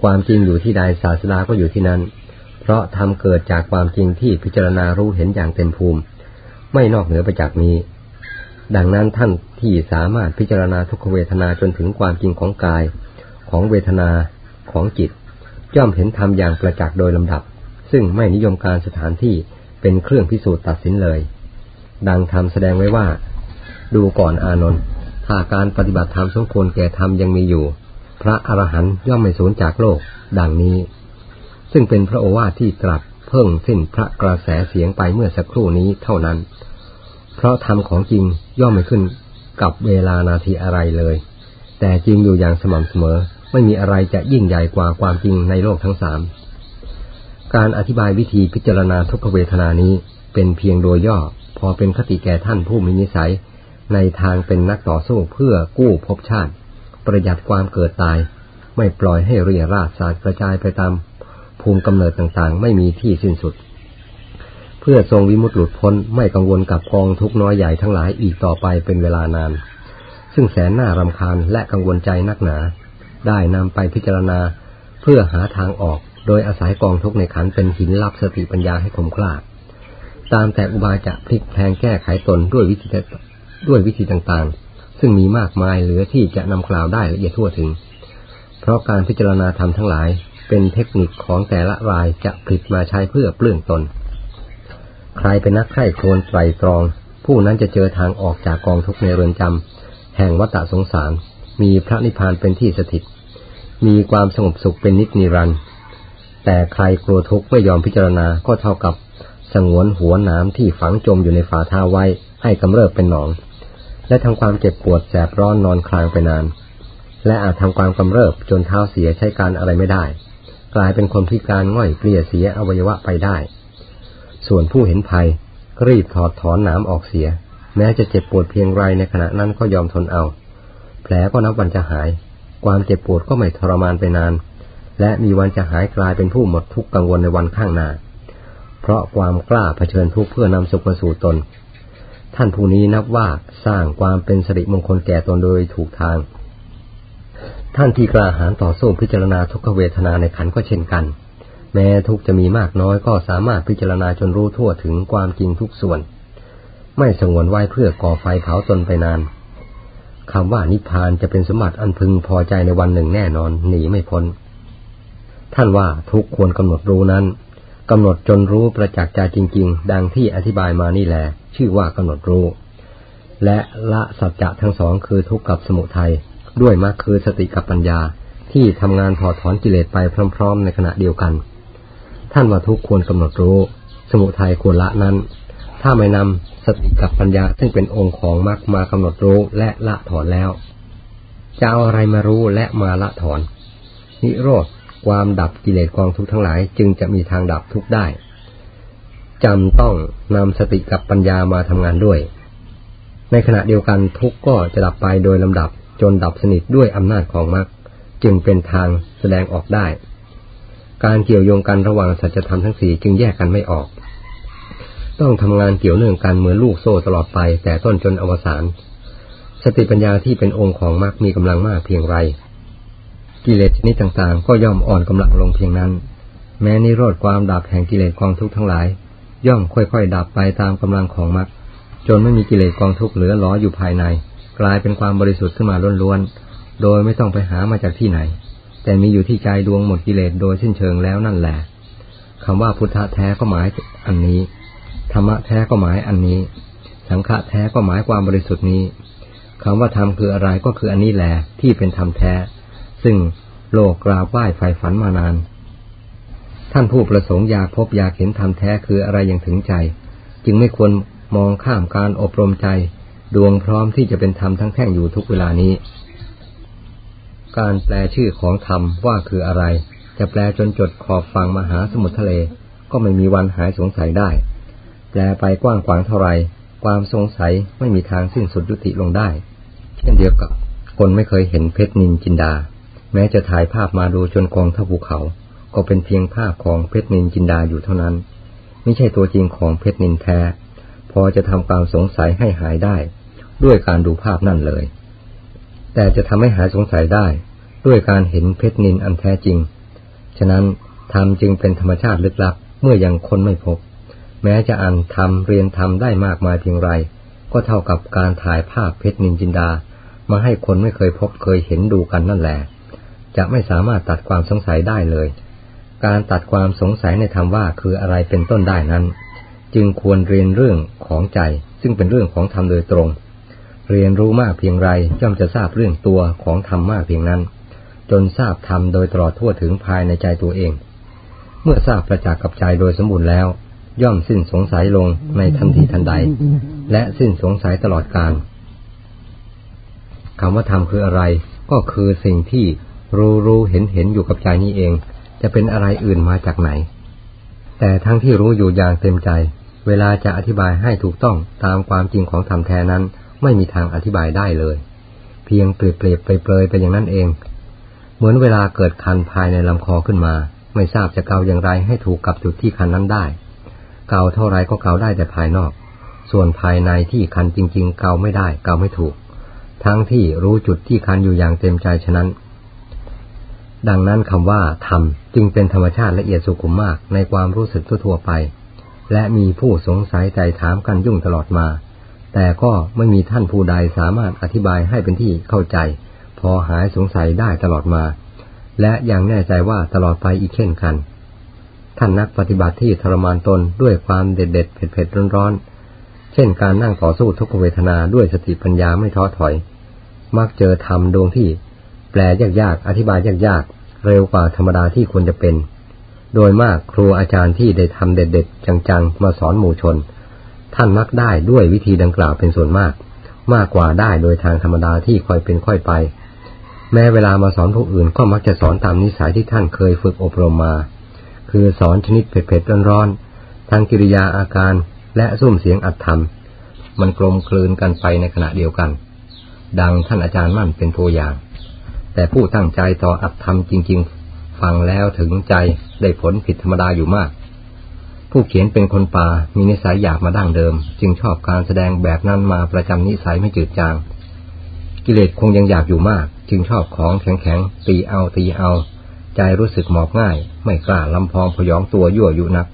ความจริงอยู่ที่ใดศาสดาก็อยู่ที่นั้น เพราะทำเกิดจากความจริงที่พิจารณารู้เห็นอย่างเต็มภูมิ ไม่นอกเหนือไปจากนี้ ดังนั้นท่านที่สามารถพิจารณาทุกเวทนาจนถึงความจริงของกาย ของเวทนาของจิตย่อมเห็นธรรมอย่างประจักษ์โดยลำดับ ซึ่งไม่นิยมการสถานที่ เป็นเครื่องพิสูจน์ตัดสินเลย ดังธรรมแสดงไว้ว่า ดูก่อนอานนท์ถ้าการปฏิบัติธรรมสมควรแก่ธรรมยังมีอยู่ พระอรหันต์ย่อมไม่สูญจากโลก ดังนี้ ซึ่งเป็นพระโอวาทที่ตรัสเพิ่งสิ้นพระกระแสเสียงไปเมื่อสักครู่นี้เท่านั้น เพราะธรรมของจริงย่อมไม่ขึ้นกับเวลานาทีอะไรเลย แต่จริงอยู่อย่างสม่ำเสมอ ไม่มีอะไรจะยิ่งใหญ่กว่าความจริงในโลกทั้งสาม การอธิบายวิธีพิจารณาทุกขเวทนานี้เป็นเพียงโดยย่อ พอเป็นคติแก่ท่านผู้มีนิสัย ในทางเป็นนักต่อสู้เพื่อกู้ภพชาติ ประหยัดความเกิดตาย ไม่ปล่อยให้เรียราดสารกระจายไปตาม ภูมิกำเนิดต่างๆ ไม่มีที่สิ้นสุด เพื่อทรงวิมุตติหลุดพ้นไม่กังวลกับกองทุกน้อยใหญ่ทั้งหลายอีกต่อไปเป็นเวลานาน ซึ่งแสนน่ารำคาญและกังวลใจนักหนา ได้นำไปพิจารณาเพื่อหาทางออก โดยอาศัยกองทุกในขันเป็นหินรับสติปัญญาให้คมกล้าตามแต่อุบายจะพลิกแพลงแก้ไขตนด้วยวิธีด้วยวิธีต่างๆ ซึ่งมีมากมายเหลือที่จะนำกล่าวได้ละเอียดทั่วถึง เพราะการพิจารณาธรรมทั้งหลายเป็นเทคนิคของแต่ละรายจะผลิตมาใช้เพื่อเปลื้องตน ใครเป็นนักใคร่ควญไตรตรอง ผู้นั้นจะเจอทางออกจากกองทุกในเรือนจำแห่งวัฏสงสาร มีพระนิพพานเป็นที่สถิต มีความสงบสุขเป็นนิจนิรันดร์ แต่ใครกลัวทุกข์ไม่ยอมพิจารณาก็เท่ากับสงวนหัวน้ำที่ฝังจมอยู่ในฝาท้าไว้ให้กำเริบเป็นหนอง และทำความเจ็บปวดแสบร้อนนอนคลางไปนาน และอาจทำความกำเริบจนเท้าเสียใช้การอะไรไม่ได้ กลายเป็นคนพิการง่อยเปลี่ยเสียอวัยวะไปได้ ส่วนผู้เห็นภัยรีบถอดถอนน้ำออกเสีย แม้จะเจ็บปวดเพียงไรในขณะนั้นก็ยอมทนเอา แผลก็นับวันจะหาย ความเจ็บปวดก็ไม่ทรมานไปนาน และมีวันจะหายกลายเป็นผู้หมดทุกข์กังวลในวันข้างหน้า เพราะความกล้าเผชิญทุกเพื่อนำสุขมาสู่ตน ท่านผู้นี้นับว่าสร้างความเป็นสิริมงคลแก่ตนโดยถูกทาง ท่านที่กล้าหาญต่อสู้พิจารณาทุกขเวทนาในขันก็เช่นกัน แม้ทุกจะมีมากน้อยก็สามารถพิจารณาจนรู้ทั่วถึงความจริงทุกส่วน ไม่สงวนไว้เพื่อก่อไฟเผาตนไปนานคำว่านิพพานจะเป็นสมบัติอันพึงพอใจในวันหนึ่งแน่นอนหนีไม่พ้น ท่านว่าทุกควรกำหนดรู้นั้นกำหนดจนรู้ประจักษ์ใจจริง ๆ ดังที่อธิบายมานี่แหละชื่อว่ากำหนดรู้ และละสัจจะทั้งสองคือทุกข์กับสมุทัยด้วยมรรคคือสติกับปัญญาที่ทำงานถอดถอนกิเลสไปพร้อม ๆ ในขณะเดียวกัน ท่านว่าทุกควรกำหนดรู้ สมุทัยควรละนั้น ถ้าไม่นำสติกับปัญญาซึ่งเป็นองค์ของมรรคมากำหนดรู้และละถอนแล้วจะเอาอะไรมารู้และมาละถอน นิโรธ ความดับกิเลสกองทุกทั้งหลาย จึงจะมีทางดับทุกได้จำต้องนำสติกับปัญญามาทำงานด้วย ในขณะเดียวกันทุกก็จะดับไปโดยลำดับจนดับสนิทด้วยอำนาจของมรรคจึงเป็นทางแสดงออกได้ การเกี่ยวโยงกันระหว่างสัจธรรมทั้งสี่จึงแยกกันไม่ออก ต้องทำงานเกี่ยวเนื่องกันเหมือนลูกโซ่ตลอดไปแต่ต้นจนอวสานสติปัญญาที่เป็นองค์ของมรรคมีกำลังมากเพียงไร กิเลสชนิดต่างๆ ก็ย่อมอ่อนกำลังลงเพียงนั้น แม้นิโรธความดับแห่งกิเลสกองทุกข์ทั้งหลาย ย่อมค่อยๆ ดับไปตามกำลังของมรรคจนไม่มีกิเลสกองทุกข์เหลือล้ออยู่ภายใน กลายเป็นความบริสุทธิ์ขึ้นมาล้วนๆโดยไม่ต้องไปหามาจากที่ไหน แต่มีอยู่ที่ใจดวงหมดกิเลสโดยสิ้นเชิงแล้วนั่นแหละคำว่าพุทธะแท้ก็หมายอันนี้ธรรมะแท้ก็หมายอันนี้ สังฆะแท้ก็หมายความบริสุทธิ์นี้คำว่าธรรมคืออะไรก็คืออันนี้แหละที่เป็นธรรมแท้ ซึ่งโลกกราบไหว้ไฟฝันมานาน ท่านผู้ประสงค์อยากพบอยากเห็นธรรมแท้คืออะไรอย่างถึงใจ จึงไม่ควรมองข้ามการอบรมใจ ดวงพร้อมที่จะเป็นธรรมทั้งแท่งอยู่ทุกเวลานี้ การแปลชื่อของธรรมว่าคืออะไร จะแปลจนจดขอบฟังมหาสมุทรทะเล ก็ไม่มีวันหายสงสัยได้ แปลไปกว้างขวางเท่าไรความสงสัยไม่มีทางสิ้นสุดยุติลงได้ เช่นเดียวกับคนไม่เคยเห็นเพชรนินจินดา ม้จะถ่ายภาพมาดูจนกองท่าภูเขา ก็เป็นเพียงภาพของเพชรนินจินดาอยู่เท่านั้น ไม่ใช่ตัวจริงของเพชรนินแท้ พอจะทำความสงสัยให้หายได้ ด้วยการดูภาพนั่นเลย แต่จะทำให้หายสงสัยได้ ด้วยการเห็นเพชรนินอันแท้จริง ฉะนั้นธรรมจึงเป็นธรรมชาติลึกลับเมื่อยังคนไม่พบ แม้จะอ่านธรรมเรียนธรรมได้มากมายเพียงไร ก็เท่ากับการถ่ายภาพเพชรนินจินดา มาให้คนไม่เคยพบเคยเห็นดูกันนั่นแหละ จะไม่สามารถตัดความสงสัยได้เลย การตัดความสงสัยในธรรมว่าคืออะไรเป็นต้นได้นั้น จึงควรเรียนเรื่องของใจ ซึ่งเป็นเรื่องของธรรมโดยตรง เรียนรู้มากเพียงไรย่อมจะทราบเรื่องตัวของธรรมมากเพียงนั้น จนทราบธรรมโดยตลอดทั่วถึงภายในใจตัวเอง เมื่อทราบประจักษ์กับใจโดยสมบูรณ์แล้ว ย่อมสิ้นสงสัยลงในทันทีทันใด และสิ้นสงสัยตลอดกาลคำว่าธรรมคืออะไรก็คือสิ่งที่ รู้รู้เห็นเห็นอยู่กับใจนี้เอง จะเป็นอะไรอื่นมาจากไหน แต่ทั้งที่รู้อยู่อย่างเต็มใจ เวลาจะอธิบายให้ถูกต้องตามความจริงของธรรมแท้นั้น ไม่มีทางอธิบายได้เลย เพียงเปรียบเปรียบไปเปลยไปอย่างนั้นเอง เหมือนเวลาเกิดคันภายในลำคอขึ้นมา ไม่ทราบจะเกาอย่างไรให้ถูกกับจุดที่คันนั้นได้ เกาเท่าไรก็เกาได้แต่ภายนอก ส่วนภายในที่คันจริง ๆ เกาไม่ได้ เกาไม่ถูก ทั้งที่รู้จุดที่คันอยู่อย่างเต็มใจฉะนั้น ดังนั้นคำว่าธรรมจึงเป็นธรรมชาติละเอียดสุขุมมากในความรู้สึกทั่วไป และมีผู้สงสัยใจถามกันยุ่งตลอดมา แต่ก็ไม่มีท่านผู้ใดสามารถอธิบายให้เป็นที่เข้าใจ พอหายสงสัยได้ตลอดมา และยังแน่ใจว่าตลอดไปอีกเช่นกัน ท่านนักปฏิบัติที่ทรมานตนด้วยความเด็ดเด็ดเผ็ดเผ็ดร้อนร้อนเช่นการนั่งต่อสู้ทุกขเวทนาด้วยสติปัญญาไม่ท้อถอย มักเจอธรรมดวงที่ ลยากๆ อธิบายยากๆ เร็วกว่าธรรมดาที่ควรจะเป็น โดยมากครูอาจารย์ที่ได้ทำเด็ดๆ จังๆ มาสอนหมู่ชน ท่านมักได้ด้วยวิธีดังกล่าวเป็นส่วนมาก มากกว่าได้โดยทางธรรมดาที่ค่อยเป็นค่อยไป แม้เวลามาสอนผู้อื่นก็มักจะสอนตามนิสัยที่ท่านเคยฝึกอบรมมา คือสอนชนิดเผ็ดๆร้อนๆทางกิริยาอาการและซุ้มเสียงอัดธรรมมันกลมกลืนกันไปในขณะเดียวกัน ดังท่านอาจารย์มั่นเป็นตัวอย่าง แต่ผู้ตั้งใจต่ออัดธรรมจริง ๆ ฟังแล้วถึงใจได้ผลผิดธรรมดาอยู่มาก ผู้เขียนเป็นคนป่ามีนิสัยอยากมาดั้งเดิม จึงชอบการแสดงแบบนั้นมาประจำนิสัยไม่จืดจาง กิเลสคงยังอยากอยู่มาก จึงชอบของแข็งๆตีเอาตีเอา ใจรู้สึกหมอบง่าย ไม่กล้าลำพองพยองตัวยั่วยุนัก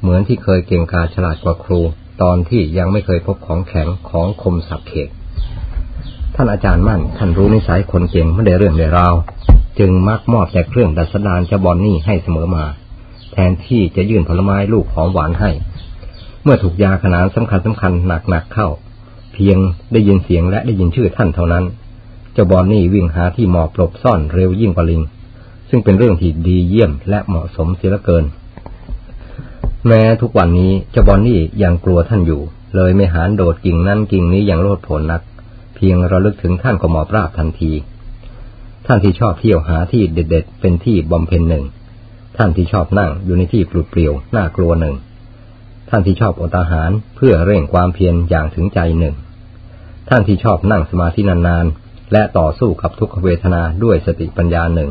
เหมือนที่เคยเก่งกาฉลาดกว่าครู ตอนที่ยังไม่เคยพบของแข็งของคมสับเขก ท่านอาจารย์มั่นท่านรู้นิสัยคนเก่งไม่ได้เรื่องได้ราวจึงมักมอบแต่เครื่องดัดสดานจะบอนนี่ให้เสมอมา แทนที่จะยื่นผลไม้ลูกหอมหวานให้ เมื่อถูกยาขนานสำคัญสำคัญหนักหนักเข้า เพียงได้ยินเสียงและได้ยินชื่อท่านเท่านั้น เจ้าบอนนี่วิ่งหาที่หมอบหลบซ่อนเร็วยิ่งกว่าลิง ซึ่งเป็นเรื่องที่ดีเยี่ยมและเหมาะสมเสียเหลือเกิน แม้ทุกวันนี้เจ้าบอนนี่ยังกลัวท่านอยู่ เลยไม่หานโดดกิ่งนั้นกิ่งนี้อย่างโลดโผนนัก เพียงระลึกถึงท่านก็หมอบราบทันที ท่านที่ชอบเที่ยวหาที่เด็ด ๆ เป็นที่บำเพ็ญหนึ่ง ท่านที่ชอบนั่งอยู่ในที่ปลุดเปลี่ยวน่ากลัวหนึ่ง ท่านที่ชอบอดอาหารเพื่อเร่งความเพียรอย่างถึงใจหนึ่ง ท่านที่ชอบนั่งสมาธินานๆและต่อสู้กับทุกขเวทนาด้วยสติปัญญาหนึ่ง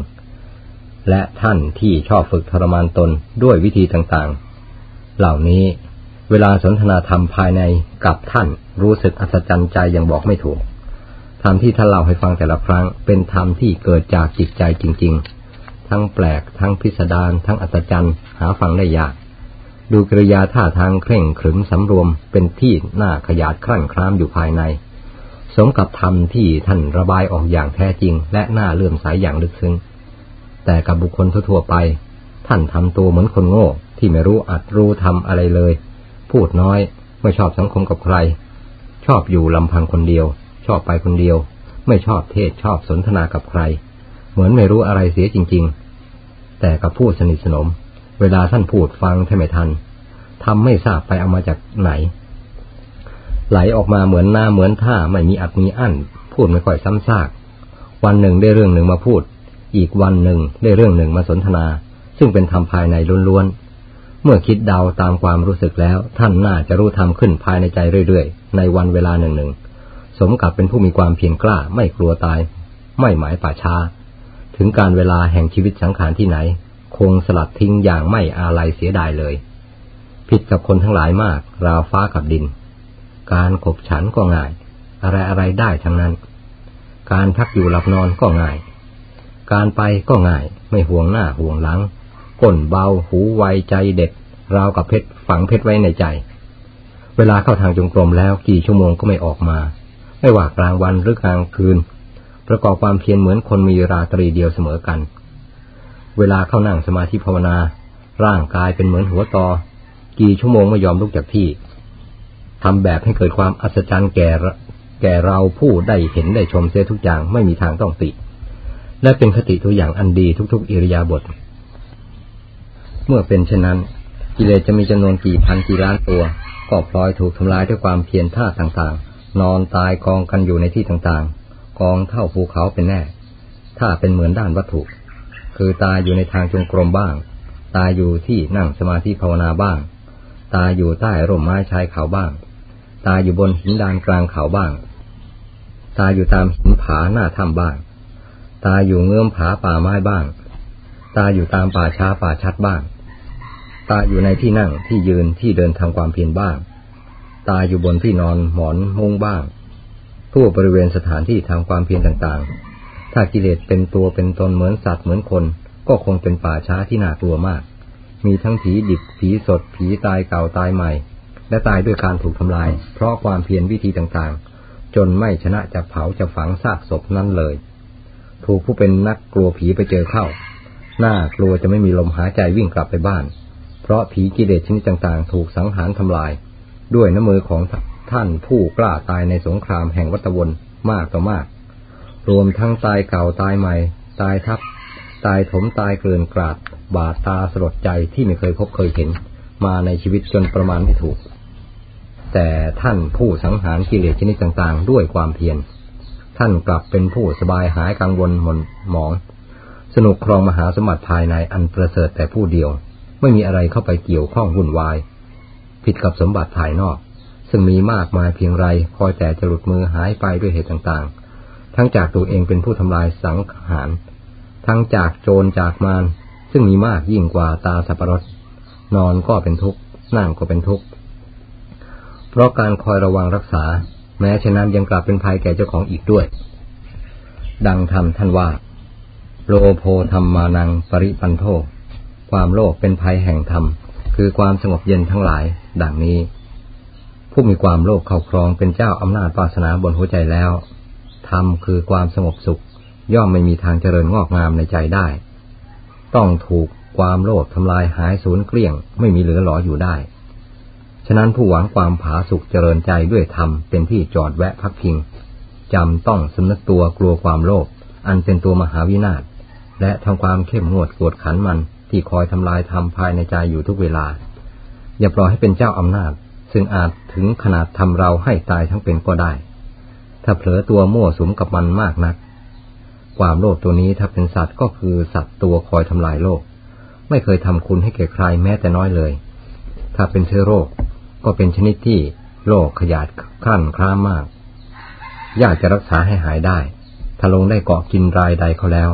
และท่านที่ชอบฝึกทรมานตนด้วยวิธีต่างๆ เหล่านี้เวลาสนทนาธรรมภายในกับท่านรู้สึกอัศจรรย์ใจอย่างบอกไม่ถูก ธรรมที่ท่านเล่าให้ฟังแต่ละครั้ง เป็นธรรมที่เกิดจากจิตใจจริง ๆ ทั้งแปลก ทั้งพิสดาร ทั้งอัศจรรย์ หาฟังได้ยาก ดูกริยาท่าทางเคร่งขรึมสำรวม เป็นที่น่าขยาดครั่นครามอยู่ภายใน สมกับธรรมที่ท่านระบายออกอย่างแท้จริง และน่าเลื่อมใสยอย่างลึกซึ้ง แต่กับบุคคลทั่วไป ท่านทำตัวเหมือนคนโง่ที่ไม่รู้อัดรู้ทำอะไรเลย พูดน้อย ไม่ชอบสังคมกับใคร ชอบอยู่ลำพังคนเดียว ชอบไปคนเดียว ไม่ชอบเทศชอบสนทนากับใคร เหมือนไม่รู้อะไรเสียจริง ๆ แต่กับพูดสนิทสนม เวลาท่านพูดฟังแทบไม่ทันทำไม่ทราบไปเอามาจากไหน ไหลออกมาเหมือนหน้าเหมือนท่าไม่มีอัดมีอั้นพูดไม่ค่อยซ้ำซากวันหนึ่งได้เรื่องหนึ่งมาพูด อีกวันหนึ่งได้เรื่องหนึ่งมาสนทนา ซึ่งเป็นธรรมภายในล้วนๆ เมื่อคิดเดาตามความรู้สึกแล้ว ท่านน่าจะรู้ทำขึ้นภายในใจเรื่อยๆ ในวันเวลาหนึ่งๆ มกับเป็นผู้มีความเพียรกล้าไม่กลัวตาย ไม่หมายป่าช้าถึงการเวลาแห่งชีวิตสังขารที่ไหน คงสลัดทิ้งอย่างไม่อาลัยเสียดายเลย ผิดกับคนทั้งหลายมาก ราวฟ้ากับดิน การขบฉันก็ง่าย อะไรอะไรได้ทั้งนั้น การพักอยู่หลับนอนก็ง่าย การไปก็ง่าย ไม่ห่วงหน้าห่วงหลังก้นเบาหูไวใจเด็ด ราวกับเพชรฝังเพชรไว้ในใจ เวลาเข้าทางจงกรมแล้วกี่ชั่วโมงก็ไม่ออกมา ไม่ว่ากลางวันหรือกลางคืน ประกอบความเพียรเหมือนคนมีราตรีเดียวเสมอกัน เวลาเข้านั่งสมาธิภาวนา ร่างกายเป็นเหมือนหัวตอ กี่ชั่วโมงไม่ยอมลุกจากที่ทำแบบให้เกิดความอัศจรรย์แก่แก่เราผู้ได้เห็นได้ชมเสียทุกอย่างไม่มีทางต้องติ และเป็นคติตัวอย่างอันดีทุกๆ อิริยาบถเมื่อเป็นเช่นนั้น กิเลสจะมีจำนวนกี่พันกี่ล้านตัว ก็พลอยถูกทำลายด้วยความเพียรท่าต่างๆ นอนตายกองกันอยู่ในที่ต่างๆ กองเท่าภูเขาเป็นแน่ ถ้าเป็นเหมือนด้านวัตถุ คือตายอยู่ในทางจงกรมบ้าง ตายอยู่ที่นั่งสมาธิภาวนาบ้าง ตายอยู่ใต้ร่มไม้ชายเขาบ้าง ตายอยู่บนหินดานกลางเขาบ้าง ตายอยู่ตามหินผาหน้าถ้ำบ้าง ตายอยู่เงื่อมผาป่าไม้บ้าง ตายอยู่ตามป่าช้าป่าชัดบ้าง ตายอยู่ในที่นั่งที่ยืนที่เดินทำความเพียรบ้าง ตายอยู่บนที่นอนหมอนมุ้งบ้าง ทั่วบริเวณสถานที่ทำความเพียรต่างๆ ถ้ากิเลสเป็นตัวเป็นตนเหมือนสัตว์เหมือนคน ก็คงเป็นป่าช้าที่น่ากลัวมาก มีทั้งผีดิบผีสด ผีตายเก่าตายใหม่ และตายด้วยการถูกทำลาย เพราะความเพียรวิธีต่างๆ จนไม่ชนะจะเผาจะฝังซากศพนั้นเลย ถูกผู้เป็นนักกลัวผีไปเจอเข้าน่ากลัวจะไม่มีลมหายใจวิ่งกลับไปบ้าน เพราะผีกิเลสชนิดต่างๆ ถูกสังหารทำลาย ด้วยน้ำมือของท่านผู้กล้าตายในสงครามแห่งวัตวนมากต่อมาก รวมทั้งตายเก่าตายใหม่ ตายทับ ตายถมตายเกินกราด บาดตาสลดใจที่ไม่เคยพบเคยเห็น มาในชีวิตจนประมาณไม่ถูก แต่ท่านผู้สังหารกิเลสชนิดต่างๆ ด้วยความเพียรท่านกลับเป็นผู้สบายหายกังวลหม่นหมอง สนุกครองมหาสมบัติภายในอันประเสริฐแต่ผู้เดียว ไม่มีอะไรเข้าไปเกี่ยวข้องวุ่นวาย ผิดกับสมบัติภายนอก ซึ่งมีมากมายเพียงไรคอยแต่จะหลุดมือหายไปด้วยเหตุต่างๆ ทั้งจากตัวเองเป็นผู้ทำลายสังหาร ทั้งจากโจรจากมารซึ่งมีมากยิ่งกว่าตาสับปะรดนอนก็เป็นทุกข์นั่งก็เป็นทุกข์เพราะการคอยระวังรักษา แม้ฉะนั้นยังกลับเป็นภัยแก่เจ้าของอีกด้วย ดังธรรมท่านว่า โลโพธรรมมานังปริปันโทความโลภเป็นภัยแห่งธรรม คือความสงบเย็นทั้งหลาย ดังนี้ ผู้มีความโลภเข้าครองเป็นเจ้าอำนาจปาสนาบนหัวใจแล้วธรรมคือความสงบสุข ย่อมไม่มีทางเจริญงอกงามในใจได้ ต้องถูกความโลภทำลายหายสูญเกลี้ยง ไม่มีเหลือหลออยู่ได้ ฉะนั้นผู้หวังความผาสุกเจริญใจด้วยธรรมเป็นที่จอดแวะพักพิงจำต้องสำนึกตัวกลัวความโลภอันเป็นตัวมหาวินาศและทำความเข้มงวดกวดขันมันที่คอยทำลายธรรมภายในใจอยู่ทุกเวลา อย่าปล่อยให้เป็นเจ้าอำนาจ ซึ่งอาจถึงขนาดทำเราให้ตายทั้งเป็นก็ได้ ถ้าเผลอตัวมั่วสุมกับมันมากนัก ความโลภตัวนี้ถ้าเป็นสัตว์ก็คือสัตว์ตัวคอยทำลายโลก ไม่เคยทำคุณให้แก่ใครแม้แต่น้อยเลย ถ้าเป็นเชื้อโรคก็เป็นชนิดที่โรคขยาดขั้นคล้ามาก ยากจะรักษาให้หายได้ ถ้าลงได้เกาะกินรายใดเขาแล้ว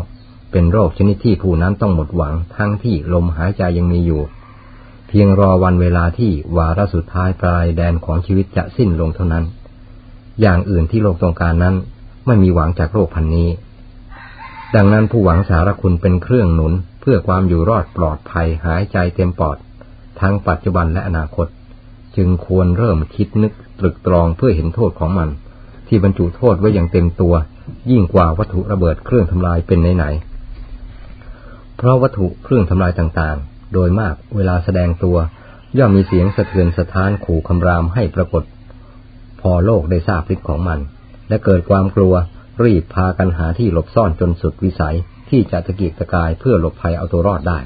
เป็นโรคชนิดที่ผู้นั้นต้องหมดหวังทั้งที่ลมหายใจยังมีอยู่ เพียงรอวันเวลาที่วาระสุดท้ายปลายแดนของชีวิตจะสิ้นลงเท่านั้น อย่างอื่นที่โลกต้องการนั้น ไม่มีหวังจากโรคพันนี้ ดังนั้นผู้หวังสารคุณเป็นเครื่องหนุน เพื่อความอยู่รอดปลอดภัยหายใจเต็มปอด ทั้งปัจจุบันและอนาคต จึงควรเริ่มคิดนึกตรึกตรองเพื่อเห็นโทษของมัน ที่บรรจุโทษไว้อย่างเต็มตัว ยิ่งกว่าวัตถุระเบิดเครื่องทำลายเป็นไหนๆเพราะวัตถุเครื่องทำลายต่างๆ โดยมากเวลาแสดงตัว ย่อมมีเสียงสะเทือนสะท้านขู่คำรามให้ปรากฏ พอโลกได้ทราบฤทธิ์ของมัน และเกิดความกลัวรีบพากันหาที่หลบซ่อนจนสุดวิสัยที่จะตะกีกตะกายเพื่อหลบภัยเอาตัวรอดได้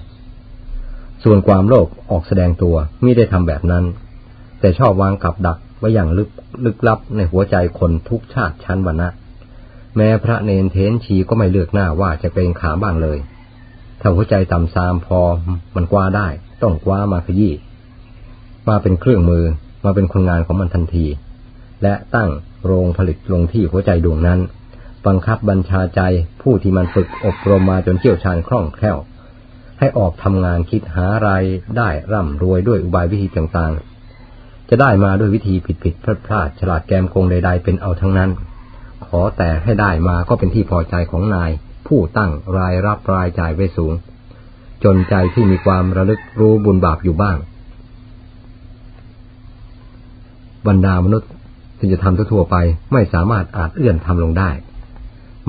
ส่วนความโลภออกแสดงตัวไม่ได้ทำแบบนั้น แต่ชอบวางกับดักไว้อย่างลึกลึกลับในหัวใจคนทุกชาติชั้นวรรณะ แม้พระเนนเทนชีก็ไม่เลือกหน้าว่าจะเป็นขาบ้างเลย ถ้าหัวใจต่ำซามพอมันกว้าได้ ต้องกว้ามาขยี้มาเป็นเครื่องมือมาเป็นคนงานของมันทันที และตั้งโรงผลิตลงที่หัวใจดวงนั้น บังคับบัญชาใจผู้ที่มันฝึกอบรมมาจนเชี่ยวชาญคล่องแคล่ว ให้ออกทำงานคิดหารายได้ร่ำรวยด้วยอุบายวิธีต่างๆ จะได้มาด้วยวิธีผิดผิดพลาดพลาดฉลาดแกมโกงใดๆเป็นเอาทั้งนั้น ขอแต่ให้ได้มาก็เป็นที่พอใจของนาย ผู้ตั้งรายรับรายจ่ายไว้สูง จนใจที่มีความระลึกรู้บุญบาปอยู่บ้าง บรรดามนุษย์ที่จะทำทั่วไปไม่สามารถอาจเอื้อนทำลงได้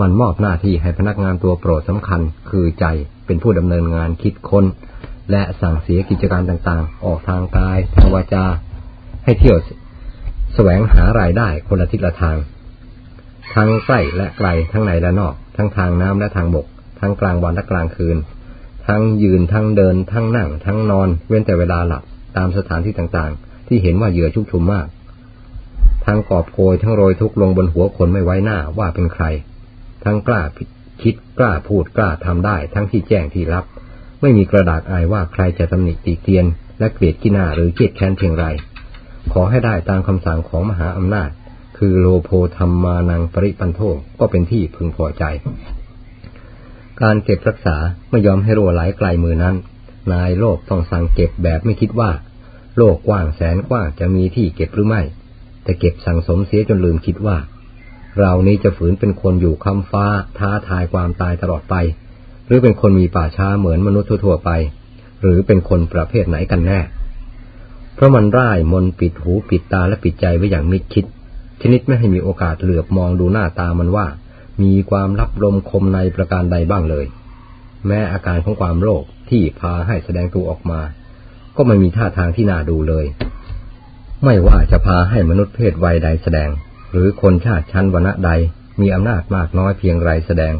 มันมอบหน้าที่ให้พนักงานตัวโปรดสำคัญ คือใจเป็นผู้ดำเนินงานคิดค้น และสั่งเสียกิจการต่างๆ ออกทางกายทางวาจา ให้เที่ยวแสวงหารายได้คนละทิศละทาง ทั้งใกล้และไกลทั้งในและนอก ทั้งทางน้ำและทางบก ทั้งกลางวันและกลางคืน ทั้งยืนทั้งเดิน ทั้งนั่ง ทั้งนอน เว้นแต่เวลาหลับตามสถานที่ต่างๆ ที่เห็นว่าเหยื่อชุกชุมมาก ทั้งกอบโกยทั้งโรยทุกลงบนหัวคนไม่ไว้หน้าว่าเป็นใคร ทั้งกล้าคิดกล้าพูดกล้าทำได้ ทั้งที่แจ้งที่รับ ไม่มีกระดาษอายว่าใครจะตำหนิตีเตียน และเกลียดกินาหรือเกลียดแค้นเพียงไรขอให้ได้ตามคำสั่งของมหาอำนาจ คือโลโพธรรมานังปริปันโทก็เป็นที่พึงพอใจ การเก็บรักษาไม่ยอมให้รั่วไหลไกลมือนั้น นายโลกต้องสั่งเก็บแบบไม่คิดว่า โลกกว้างแสนกว้างจะมีที่เก็บหรือไม่ แต่เก็บสั่งสมเสียจนลืมคิดว่า เรานี้จะฝืนเป็นคนอยู่คำฟ้า ท้าทายความตายตลอดไป หรือเป็นคนมีป่าช้าเหมือนมนุษย์ทั่วไป หรือเป็นคนประเภทไหนกันแน่เพราะมันร่ายมนปิดหูปิดตาและปิดใจไว้อย่างมิดคิด ชนิดไม่ให้มีโอกาสเหลือบมองดูหน้าตามันว่า มีความรับลมคมในประการใดบ้างเลย แม้อาการของความโลภที่พาให้แสดงตัวออกมา ก็ไม่มีท่าทางที่น่าดูเลย ไม่ว่าจะพาให้มนุษย์เพศวัยใดแสดง หรือคนชาติชั้นวรรณะใดมีอำนาจมากน้อยเพียงไรแสดง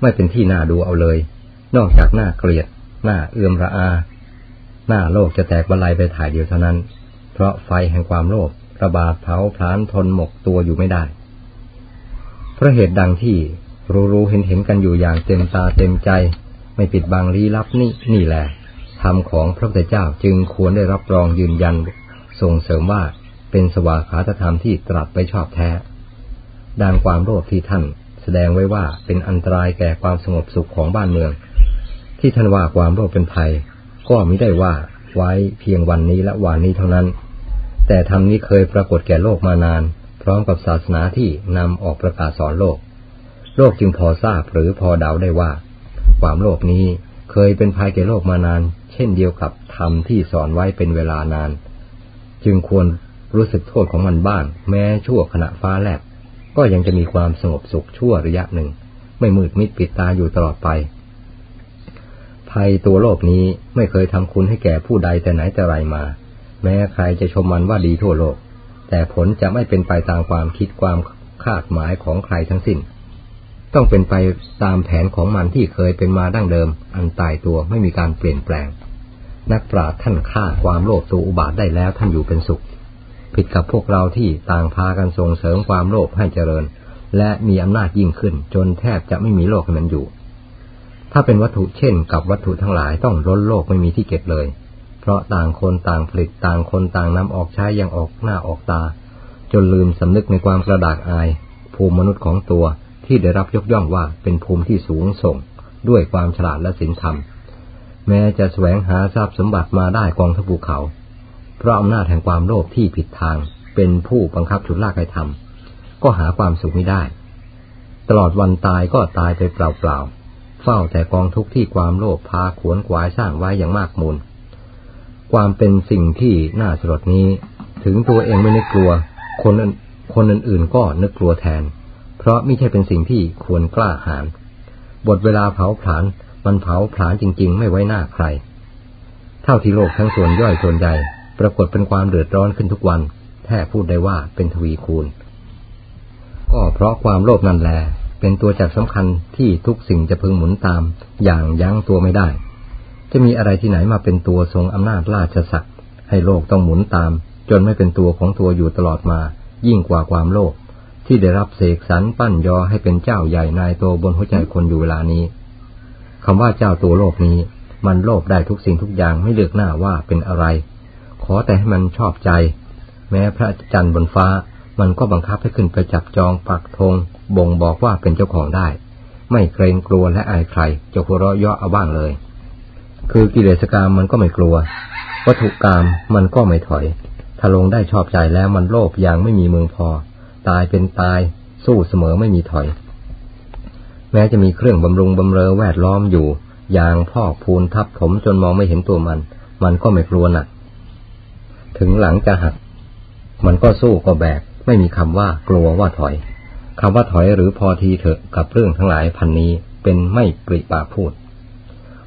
ไม่เป็นที่น่าดูเอาเลย นอกจากหน้าเกลียด หน้าเอื้อมระอา หน้าโลกจะแตกบรรลัยไปถ่ายเดียวเท่านั้น เพราะไฟแห่งความโลภระ บาดเผาพลานทนหมกตัวอยู่ไม่ได้ เพราะเหตุดังที่รู้รู้เห็นเห็นกันอยู่อย่างเต็มตาเต็มใจ ไม่ปิดบังลี้ลับนี่นี่แหละธรรมของพระพุทธเจ้าจึงควรได้รับรองยืนยัน ส่งเสริมว่าเป็นสวากขาธรรมที่ตรัสไปชอบแท้ด้านความโลภที่ท่านแสดงไว้ว่าเป็นอันตรายแก่ความสงบสุขของบ้านเมือง ที่ท่านว่าความโลภเป็นภัย ก็มิได้ว่าไว้เพียงวันนี้และวันนี้เท่านั้น แต่ธรรมนี้เคยปรากฏแก่โลกมานาน พร้อมกับศาสนาที่นำออกประกาศสอนโลก โลกจึงพอทราบหรือพอเดาได้ว่า ความโลภนี้เคยเป็นภัยแก่โลกมานาน เช่นเดียวกับธรรมที่สอนไว้เป็นเวลานาน จึงควรรู้สึกโทษของมันบ้าง แม้ชั่วขณะฟ้าแลบก็ยังจะมีความสงบสุขชั่วระยะหนึ่ง ไม่มืดมิดปิดตาอยู่ตลอดไป ภัยตัวโลกนี้ไม่เคยทำคุณให้แก่ผู้ใดแต่ไหนแต่ไรมา แม้ใครจะชมมันว่าดีทั่วโลก แต่ผลจะไม่เป็นไปตามความคิดความคาดหมายของใครทั้งสิ้น ต้องเป็นไปตามแผนของมันที่เคยเป็นมาดั้งเดิม อันตายตัวไม่มีการเปลี่ยนแปลง นักปราชญ์ท่านฆ่าความโลภตัวอุบาทได้แล้วท่านอยู่เป็นสุข ผิดกับพวกเราที่ต่างพากันส่งเสริมความโลภให้เจริญ และมีอำนาจยิ่งขึ้น จนแทบจะไม่มีโลกนั้นอยู่ ถ้าเป็นวัตถุเช่น กับวัตถุทั้งหลายต้องล้นโลกไม่มีที่เก็บเลย เพราะต่างคนต่างผลิตต่างคนต่างนำออกใช้อยังออกหน้าออกตา จนลืมสำนึกในความกระดากอาย ภูมิมนุษย์ของตัวที่ได้รับยกย่องว่าเป็นภูมิที่สูงส่ง ด้วยความฉลาดและศีลธรรม แม้จะแสวงหาทรัพย์สมบัติมาได้กองทัพภูเขา เพราะอำนาจแห่งความโลภที่ผิดทาง เป็นผู้บังคับฉุดลากให้ทำก็หาความสุขไม่ได้ ตลอดวันตายก็ตายไปเปล่าๆเฝ้าแต่กองทุกข์ที่ความโลภพาขวนขวายสร้างไว้อย่างมากมูล ความเป็นสิ่งที่น่าสลดนี้ ถึงตัวเองไม่นึกกลัว คนคนอื่นๆก็นึกกลัวแทน เพราะไม่ใช่เป็นสิ่งที่ควรกล้าหาญบทเวลาเผาผลาญมันเผาผลาญจริง ๆ ไม่ไว้หน้าใคร เท่าที่โลกทั้งส่วนย่อยส่วนใหญ่ปรากฏเป็นความเดือดร้อนขึ้นทุกวัน แท้พูดได้ว่าเป็นทวีคูณ ก็เพราะความโลภนั่นแหละเป็นตัวจักสำคัญที่ทุกสิ่งจะพึงหมุนตาม อย่างยั้งตัวไม่ได้ จะมีอะไรที่ไหนมาเป็นตัวทรงอำนาจราชสักให้โลกต้องหมุนตาม จนไม่เป็นตัวของตัวอยู่ตลอดมา ยิ่งกว่าความโลภที่ได้รับเสกสรรปั้นยอให้เป็นเจ้าใหญ่นายโตบนหัวใจคนอยู่เวลานี้คำว่าเจ้าตัวโลกนี้ มันโลภได้ทุกสิ่งทุกอย่างไม่เลือกหน้าว่าเป็นอะไร ขอแต่ให้มันชอบใจ แม้พระจันทร์บนฟ้า มันก็บังคับให้ขึ้นไปจับจองปักธงบ่งบอกว่าเป็นเจ้าของได้ ไม่เกรงกลัวและอายใครจะหัวเราะเยาะเอาบ้างเลย คือกิเลสกรรมมันก็ไม่กลัว วัตถุกรรมมันก็ไม่ถอย ถ้าลงได้ชอบใจแล้วมันโลภอย่างไม่มีเมืองพอ ตายเป็นตาย สู้เสมอไม่มีถอย แม้จะมีเครื่องบำรุงบำเรอแวดล้อมอยู่ อย่างพอกพูนทับถมจนมองไม่เห็นตัวมัน มันก็ไม่กลัวหนัก ถึงหลังจะหัก มันก็สู้ก็แบก ไม่มีคำว่ากลัวว่าถอยคำว่าถอยหรือพอทีเถอะกับเรื่องทั้งหลายพันนี้เป็นไม่ปริปาพูด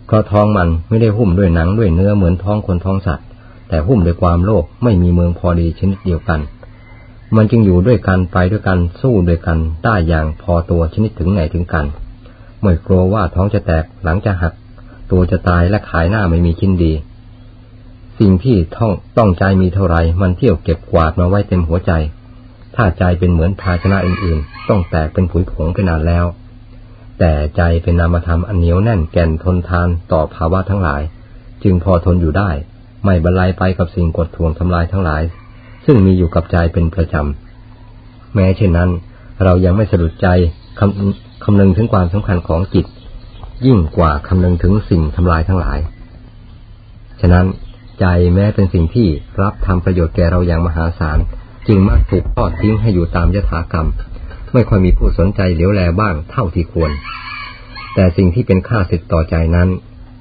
เพราะท้องมันไม่ได้หุ้มด้วยหนังด้วยเนื้อเหมือนท้องคนท้องสัตว์ แต่หุ้มด้วยความโลภไม่มีเมืองพอดีชนิดเดียวกัน มันจึงอยู่ด้วยกันไปด้วยกันสู้ด้วยกันได้อย่างพอตัวชนิดถึงไหนถึงกันไม่กลัวว่าท้องจะแตกหลังจะหัก ตัวจะตายและขายหน้าไม่มีชิ้นดี สิ่งที่ต้องต้องใจมีเท่าไรมันเที่ยวเก็บกวาดมาไว้เต็มหัวใจ ถ้าใจเป็นเหมือนภาชนะอื่นๆ ต้องแตกเป็นผุยผงไปนานแล้ว แต่ใจเป็นนามธรรมอันเหนียวแน่นแก่นทนทานต่อภาวะทั้งหลาย จึงพอทนอยู่ได้ ไม่บรรลัยไปกับสิ่งกดทวงทำลายทั้งหลาย ซึ่งมีอยู่กับใจเป็นประจำ แม้เช่นนั้น เรายังไม่สะดุดใจคำคำนึงถึงความสำคัญของจิต ยิ่งกว่าคำนึงถึงสิ่งทำลายทั้งหลาย ฉะนั้นใจแม้เป็นสิ่งที่รับทำประโยชน์แก่เราอย่างมหาศาล จึงมักถูกทอดทิ้งให้อยู่ตามยถากรรม ไม่ค่อยมีผู้สนใจเหลียวแลบ้างเท่าที่ควร แต่สิ่งที่เป็นค่าสิทธิ์ต่อใจนั้น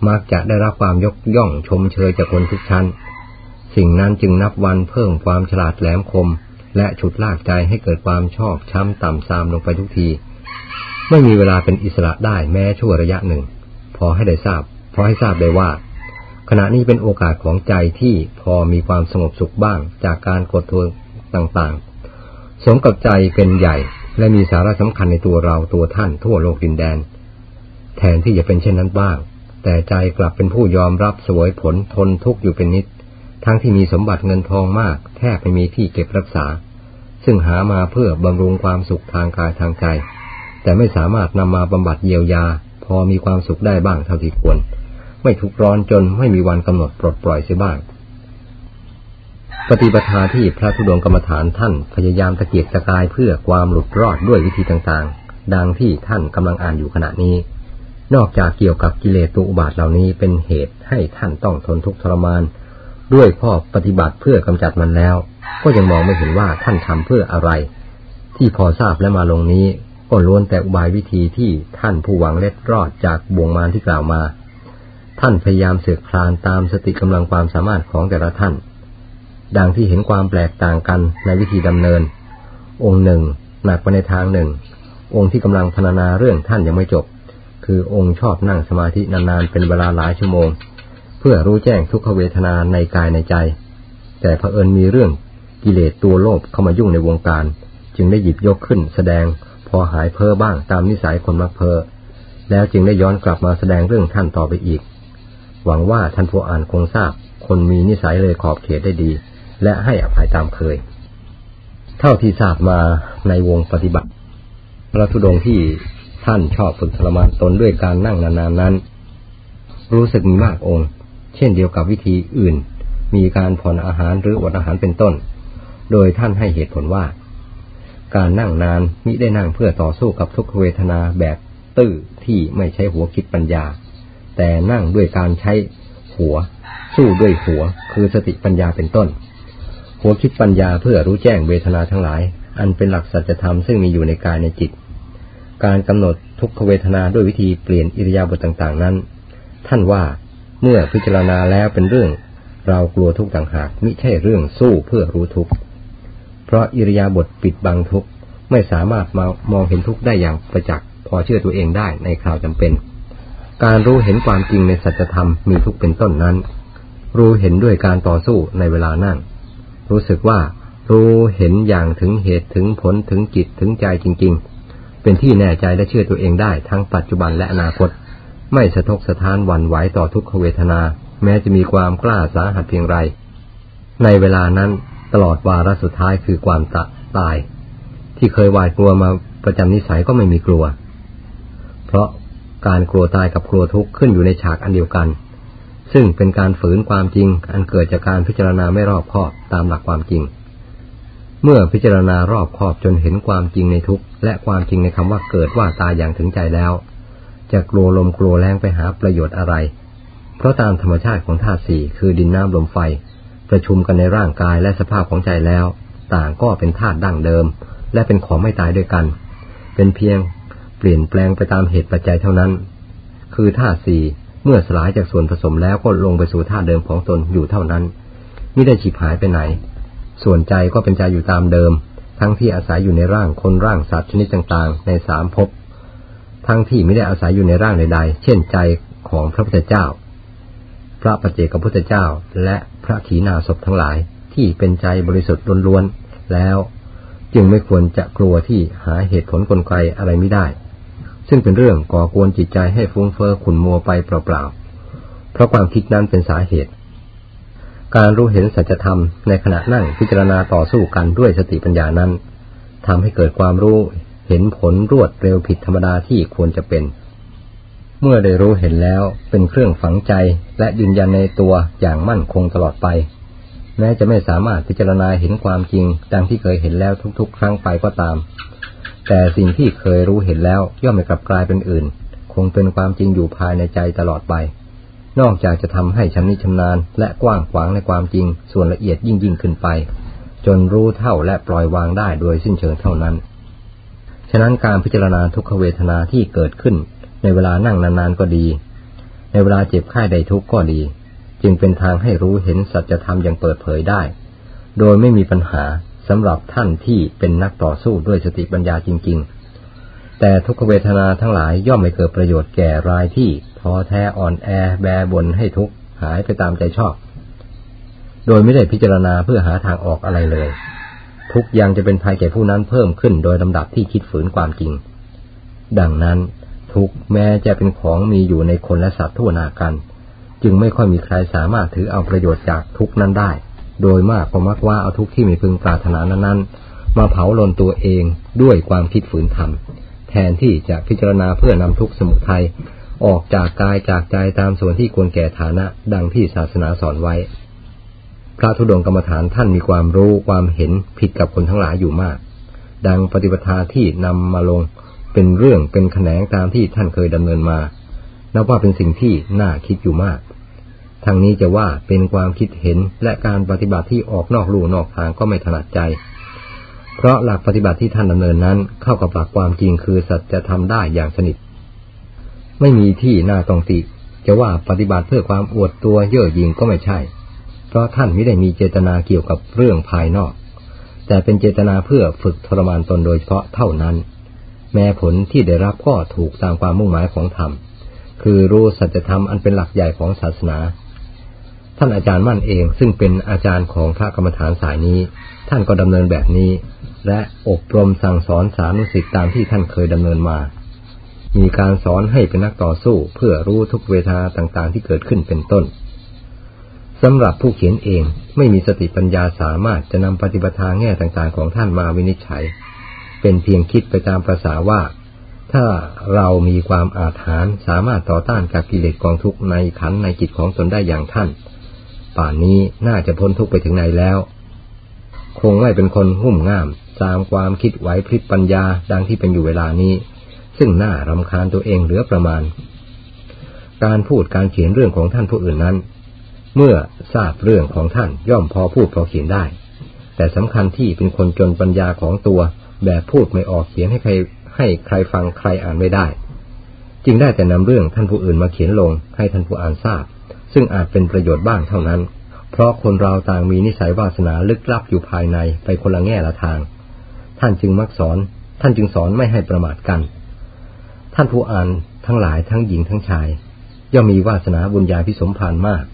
มักจะได้รับความยกย่องชมเชยจากคนทุกชั้น สิ่งนั้นจึงนับวันเพิ่มความฉลาดแหลมคม และฉุดลากใจให้เกิดความชอบช้ำต่ำซามลงไปทุกที ไม่มีเวลาเป็นอิสระได้แม้ชั่วระยะหนึ่ง พอให้ได้ทราบ พอให้ทราบได้ว่า ขณะนี้เป็นโอกาสของใจที่พอมีความสงบสุขบ้างจากการกดทวงต่างๆ สมกับใจเป็นใหญ่ และมีสาระสำคัญในตัวเราตัวท่านทั่วโลกดินแดน แทนที่จะเป็นเช่นนั้นบ้าง แต่ใจกลับเป็นผู้ยอมรับสวยผลทนทุกข์อยู่เป็นนิด ทั้งที่มีสมบัติเงินทองมาก แทบไม่มีที่เก็บรักษา ซึ่งหามาเพื่อบำรุงความสุขทางกายทางใจ แต่ไม่สามารถนำมาบำบัดเยียวยา พอมีความสุขได้บ้างเท่าที่ควร ไม่ทุกร้อนจนไม่มีวันกำหนดปลดปล่อยเสียบ้าง ปฏิปทาที่พระธุดงกรรมฐานท่านพยายามตะเกียกตะกายเพื่อความหลุดรอดด้วยวิธีต่างๆ ดังที่ท่านกำลังอ่านอยู่ขณะนี้ นอกจากเกี่ยวกับกิเลสตุบาทเหล่านี้เป็นเหตุให้ท่านต้องทนทุกข์ทรมาน ด้วยข้อปฏิบัติเพื่อกำจัดมันแล้ว ก็ยังมองไม่เห็นว่าท่านทำเพื่ออะไร ที่พอทราบและมาลงนี้ ก็ล้วนแต่อุบายวิธีที่ท่านผู้หวังเล็ดรอดจากบ่วงมารที่กล่าวมา ท่านพยายามเสือกคลานตามสติกำลังความสามารถของแต่ละท่าน ดังที่เห็นความแปลกต่างกันในวิธีดำเนิน องค์หนึ่งหนักไปในทางหนึ่ง องค์ที่กำลังพรรณนาเรื่องท่านยังไม่จบ คือองค์ชอบนั่งสมาธินานๆเป็นเวลาหลายชั่วโมง เพื่อรู้แจ้งทุกขเวทนาในกายในใจ แต่เผอิญมีเรื่องกิเลสตัวโลภเข้ามายุ่งในวงการ จึงได้หยิบยกขึ้นแสดงพอหายเพ้อบ้างตามนิสัยคนมักเพ้อแล้วจึงได้ย้อนกลับมาแสดงเรื่องท่านต่อไปอีก หวังว่าท่านผู้อ่านคงทราบ คนมีนิสัยเลยขอบเขตได้ดี และให้อภัยตามเคย เท่าที่ทราบมาในวงปฏิบัติพระธุดงที่ท่านชอบฝึกทรมานตนด้วยการนั่งนานๆนั้น รู้สึกมีมากองค์ เช่นเดียวกับวิธีอื่น มีการผ่อนอาหารหรืออดอาหารเป็นต้น โดยท่านให้เหตุผลว่า การนั่งนานมิได้นั่งเพื่อต่อสู้กับทุกขเวทนาแบบตื้อที่ไม่ใช้หัวคิดปัญญา แต่นั่งด้วยการใช้หัว สู้ด้วยหัวคือสติปัญญาเป็นต้น หัวคิดปัญญาเพื่อรู้แจ้งเวทนาทั้งหลาย อันเป็นหลักสัจธรรมซึ่งมีอยู่ในกายในจิต การกำหนดทุกขเวทนาด้วยวิธีเปลี่ยนอิริยาบถต่างๆนั้น ท่านว่าเมื่อพิจารณาแล้วเป็นเรื่อง เรากลัวทุกต่างหากมิใช่เรื่องสู้เพื่อรู้ทุกเพราะอิริยาบถปิดบังทุกไม่สามารถมามองเห็นทุกได้อย่างประจักษ์พอเชื่อตัวเองได้ในคราวจำเป็น การรู้เห็นความจริงในสัจธรรมมีทุกเป็นต้นนั้น รู้เห็นด้วยการต่อสู้ในเวลานั่ง รู้สึกว่ารู้เห็นอย่างถึงเหตุถึงผลถึงจิตถึงใจจริง ๆ เป็นที่แน่ใจและเชื่อตัวเองได้ทั้งปัจจุบันและอนาคต ไม่สะทกสะท้านหวั่นไหวต่อทุกขเวทนา แม้จะมีความกล้าสาหัสเพียงไร ในเวลานั้นตลอดวาระสุดท้ายคือความตะตาย ที่เคยหวาดกลัวมาประจำนิสัยก็ไม่มีกลัว เพราะการกลัวตายกับกลัวทุกข์ขึ้นอยู่ในฉากอันเดียวกัน ซึ่งเป็นการฝืนความจริง อันเกิดจากการพิจารณาไม่รอบคอบตามหลักความจริง เมื่อพิจารณารอบคอบจนเห็นความจริงในทุกและความจริงในคำว่าเกิดว่าตายอย่างถึงใจแล้ว จะกลัวลมกลัวแรงไปหาประโยชน์อะไร เพราะตามธรรมชาติของธาตุสี่คือดินน้ำลมไฟ ประชุมกันในร่างกายและสภาพของใจแล้ว ต่างก็เป็นธาตุดั้งเดิม และเป็นของไม่ตายด้วยกัน เป็นเพียงเปลี่ยนแปลงไปตามเหตุปัจจัยเท่านั้น คือธาตุสี่ เมื่อสลายจากส่วนผสมแล้วก็ลงไปสู่ธาตุเดิมของตนอยู่เท่านั้นไม่ได้ฉิบหายไปไหน ส่วนใจก็เป็นใจอยู่ตามเดิม ทั้งที่อาศัยอยู่ในร่างคนร่างสัตว์ชนิดต่างๆ ในสามภพทั้งที่ไม่ได้อาศัยอยู่ในร่างใดๆ เช่นใจของพระพุทธเจ้า พระปเจกพุทธเจ้า และพระขีณาสพทั้งหลายที่เป็นใจบริสุทธิ์ล้วนๆแล้ว จึงไม่ควรจะกลัวที่หาเหตุผลกลไกอะไรไม่ได้ ซึ่งเป็นเรื่องก่อกวนจิตใจให้ฟุ้งเฟอ้อขุนมัวไปเปล่าๆ เพราะความคิดนั้นเป็นสาเหตุ การรู้เห็นสัจธรรมในขณะนั่งพิจารณาต่อสู้กันด้วยสติปัญญานั้นทำให้เกิดความรู้เห็นผลรวดเร็วผิดธรรมดาที่ควรจะเป็น เมื่อได้รู้เห็นแล้วเป็นเครื่องฝังใจและยืนยันในตัวอย่างมั่นคงตลอดไป แม้จะไม่สามารถพิจารณาเห็นความจริงดังที่เคยเห็นแล้วทุกๆ ครั้งไปก็ตาม แต่สิ่งที่เคยรู้เห็นแล้วย่อมไม่กลับกลายเป็นอื่น คงเป็นความจริงอยู่ภายในใจตลอดไป นอกจากจะทำให้ชำนิชำนาญ และกว้างขวางในความจริงส่วนละเอียดยิ่งยิ่งขึ้นไป จนรู้เท่าและปล่อยวางได้โดยสิ้นเชิงเท่านั้น ฉะนั้นการพิจารณาทุกขเวทนาที่เกิดขึ้น ในเวลานั่งนานๆก็ดี ในเวลาเจ็บไข้ใดทุกข์ก็ดี จึงเป็นทางให้รู้เห็นสัจธรรมอย่างเปิดเผยได้ โดยไม่มีปัญหา สำหรับท่านที่เป็นนักต่อสู้ด้วยสติปัญญาจริง ๆ แต่ทุกขเวทนาทั้งหลายย่อมไม่เกิดประโยชน์แก่รายที่ท้อแท้อ่อนแอแบบนให้ทุกข์หายไปตามใจชอบ โดยไม่ได้พิจารณาเพื่อหาทางออกอะไรเลย ทุกยังจะเป็นภัยแก่ผู้นั้นเพิ่มขึ้นโดยลำดับที่คิดฝืนความจริง ดังนั้นทุกแม้จะเป็นของมีอยู่ในคนและสัตว์ทั่วนากัน จึงไม่ค่อยมีใครสามารถถือเอาประโยชน์จากทุกนั้นได้ โดยมากก็มักว่าเอาทุกที่มีพึงปรารถนานั้นๆ มาเผาลนตัวเองด้วยความคิดฝืนธรรม แทนที่จะพิจารณาเพื่อนำทุกสมุทัยออกจากกายจากใจตามส่วนที่ควรแก่ฐานะ ดังที่ศาสนาสอนไว้ พระธุดงกรรมฐานท่านมีความรู้ความเห็นผิดกับคนทั้งหลายอยู่มาก ดังปฏิปทาที่นำมาลงเป็นเรื่องเป็นแขนงตามที่ท่านเคยดำเนินมา นับว่าเป็นสิ่งที่น่าคิดอยู่มาก ทางนี้จะว่าเป็นความคิดเห็นและการปฏิบัติที่ออกนอกลู่นอกทางก็ไม่ถนัดใจ เพราะหลักปฏิบัติที่ท่านดำเนินนั้นเข้ากับหลักความจริงคือสัจธรรมได้อย่างสนิท ไม่มีที่น่าตองติ จะว่าปฏิบัติเพื่อความอวดตัวเย่อหยิ่งก็ไม่ใช่ เพราะท่านไม่ได้มีเจตนาเกี่ยวกับเรื่องภายนอก แต่เป็นเจตนาเพื่อฝึกทรมานตนโดยเฉพาะเท่านั้น แม้ผลที่ได้รับก็ถูกตามความมุ่งหมายของธรรม คือรู้สัจธรรมอันเป็นหลักใหญ่ของศาสนา ท่านอาจารย์มั่นเอง ซึ่งเป็นอาจารย์ของพระกรรมฐานสายนี้ ท่านก็ดำเนินแบบนี้ และอบรมสั่งสอนสานุสิทธิตามที่ท่านเคยดำเนินมา มีการสอนให้เป็นนักต่อสู้เพื่อรู้ทุกเวทนาต่างๆ ที่เกิดขึ้นเป็นต้นสำหรับผู้เขียนเองไม่มีสติปัญญาสามารถจะนำปฏิปทาแง่ต่างๆ ของท่านมาวินิจฉัย เป็นเพียงคิดไปตามประษาว่าถ้าเรามีความอาถรรพ์สามารถต่อต้านกับกิเลสกองทุกข์ในขันในจิตของตนได้อย่างท่าน ป่านนี้น่าจะพ้นทุกไปถึงไหนแล้ว คงไม่เป็นคนหุ่มง่ามตามความคิดไหวพริบปัญญาดังที่เป็นอยู่เวลานี้ ซึ่งน่ารำคาญตัวเองเหลือประมาณ การพูดการเขียนเรื่องของท่านผู้อื่นนั้น เมื่อทราบเรื่องของท่านย่อมพอพูดพอเขียนได้ แต่สำคัญที่เป็นคนจนปัญญาของตัวแบบพูดไม่ออกเขียนให้ใครให้ใครฟังใครอ่านไม่ได้ จึงได้แต่นำเรื่องท่านผู้อื่นมาเขียนลงให้ท่านผู้อ่านทราบ ซึ่งอาจเป็นประโยชน์บ้างเท่านั้น เพราะคนเราต่างมีนิสัยวาสนาลึกลับอยู่ภายในไปคนละแง่ละทาง ท่านจึงมักสอน ท่านจึงสอนไม่ให้ประมาทกัน ท่านผู้อ่านทั้งหลายทั้งหญิงทั้งชาย ย่อมมีวาสนาบุญญาพิสมพานมาก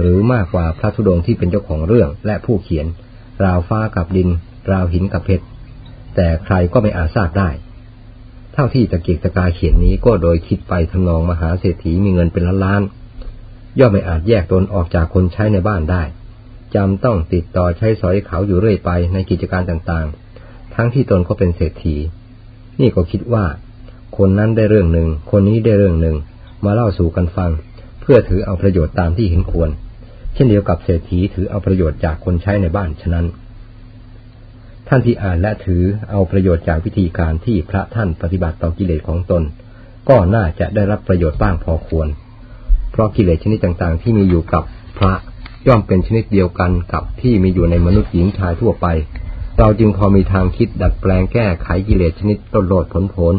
หรือมากกว่าพระธุดงที่เป็นเจ้าของเรื่องและผู้เขียน ราวฟ้ากับดิน ราวหินกับเพชรแต่ใครก็ไม่อาจทราบได้เท่าที่ตะเกียกตะกายเขียนนี้ก็โดยคิดไปทำนองมหาเศรษฐีมีเงินเป็นล้านล้าน ย่อมไม่อาจแยกตนออกจากคนใช้ในบ้านได้จำต้องติดต่อใช้สอยเขาอยู่เรื่อยไปในกิจการต่างๆ ทั้งที่ตนก็เป็นเศรษฐี นี่ก็คิดว่า คนนั้นได้เรื่องหนึ่ง คนนี้ได้เรื่องหนึ่ง มาเล่าสู่กันฟัง เพื่อถือเอาประโยชน์ตามที่เห็นควร เช่นเดียวกับเศรษฐีถือเอาประโยชน์จากคนใช้ในบ้านฉะนั้น ท่านที่อ่านและถือเอาประโยชน์จากวิธีการที่พระท่านปฏิบัติต่อกิเลสของตน ก็น่าจะได้รับประโยชน์บ้างพอควร เพราะกิเลสชนิดต่างๆ ที่มีอยู่กับพระย่อมเป็นชนิดเดียวกันกับที่มีอยู่ในมนุษย์หญิงชายทั่วไป เราจึงพอมีทางคิดดัดแปลงแก้ไขกิเลสชนิดต้นโลดผลผล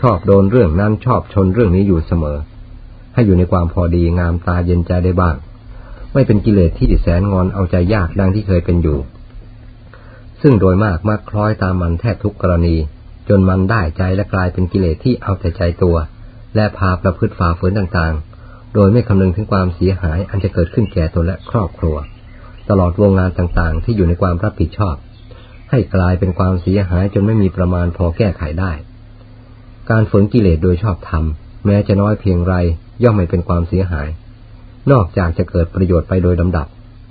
ชอบโดนเรื่องนั้นชอบชนเรื่องนี้อยู่เสมอ ให้อยู่ในความพอดีงามตาเย็นใจได้บ้าง ไม่เป็นกิเลสที่แสนงอนเอาใจยากดังที่เคยเป็นอยู่ ซึ่งโดยมากมักคล้อยตามมันแทบทุกกรณี จนมันได้ใจและกลายเป็นกิเลสที่เอาแต่ใจตัว และพาประพฤติฝ่าฝืนต่างๆ โดยไม่คำนึงถึงความเสียหายอันจะเกิดขึ้นแก่ตนและครอบครัว ตลอดวงงานต่างๆ ที่อยู่ในความรับผิดชอบ ให้กลายเป็นความเสียหายจนไม่มีประมาณพอแก้ไขได้ การฝืนกิเลสโดยชอบธรรมแม้จะน้อยเพียงไรย่อมไม่เป็นความเสียหาย นอกจากจะเกิดประโยชน์ไปโดยลำดับ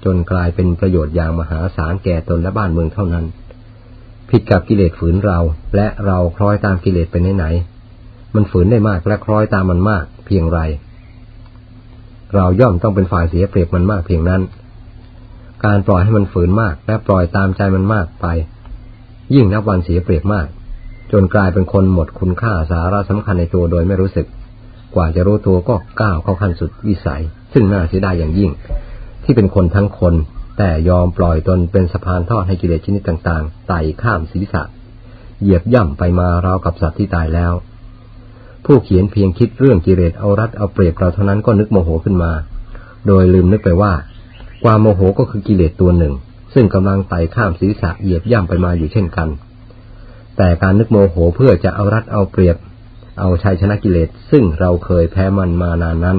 จนกลายเป็นประโยชน์อย่างมหาศาลแก่ตนและบ้านเมืองเท่านั้น ผิดกับกิเลสฝืนเรา และเราคล้อยตามกิเลสไปไหนๆมันฝืนได้มากและคล้อยตามมันมาก เพียงไร เราย่อมต้องเป็นฝ่ายเสียเปรียบมันมากเพียงนั้น การปล่อยให้มันฝืนมาก และปล่อยตามใจมันมากไป ยิ่งนับวันเสียเปรียบมาก จนกลายเป็นคนหมดคุณค่าสาระสำคัญในตัวโดยไม่รู้สึก กว่าจะรู้ตัวก็ก้าวเข้าขั้นสุดวิสัย ซึ่งน่าเสียดายอย่างยิ่ง ที่เป็นคนทั้งคน แต่ยอมปล่อยตนเป็นสะพานทอดให้กิเลสชนิดต่างๆไต่ข้ามศีรษะ เหยียบย่ำไปมาราวกับสัตว์ที่ตายแล้ว ผู้เขียนเพียงคิดเรื่องกิเลสเอารัดเอาเปรียบเราเท่านั้นก็นึกโมโหขึ้นมา โดยลืมนึกไปว่า ความโมโหก็คือกิเลสตัวหนึ่ง ซึ่งกำลังไต่ข้ามศีรษะเหยียบย่ำไปมาอยู่เช่นกัน แต่การนึกโมโหเพื่อจะเอารัดเอาเปรียบ เอาชัยชนะกิเลสซึ่งเราเคยแพ้มันมานานนั้น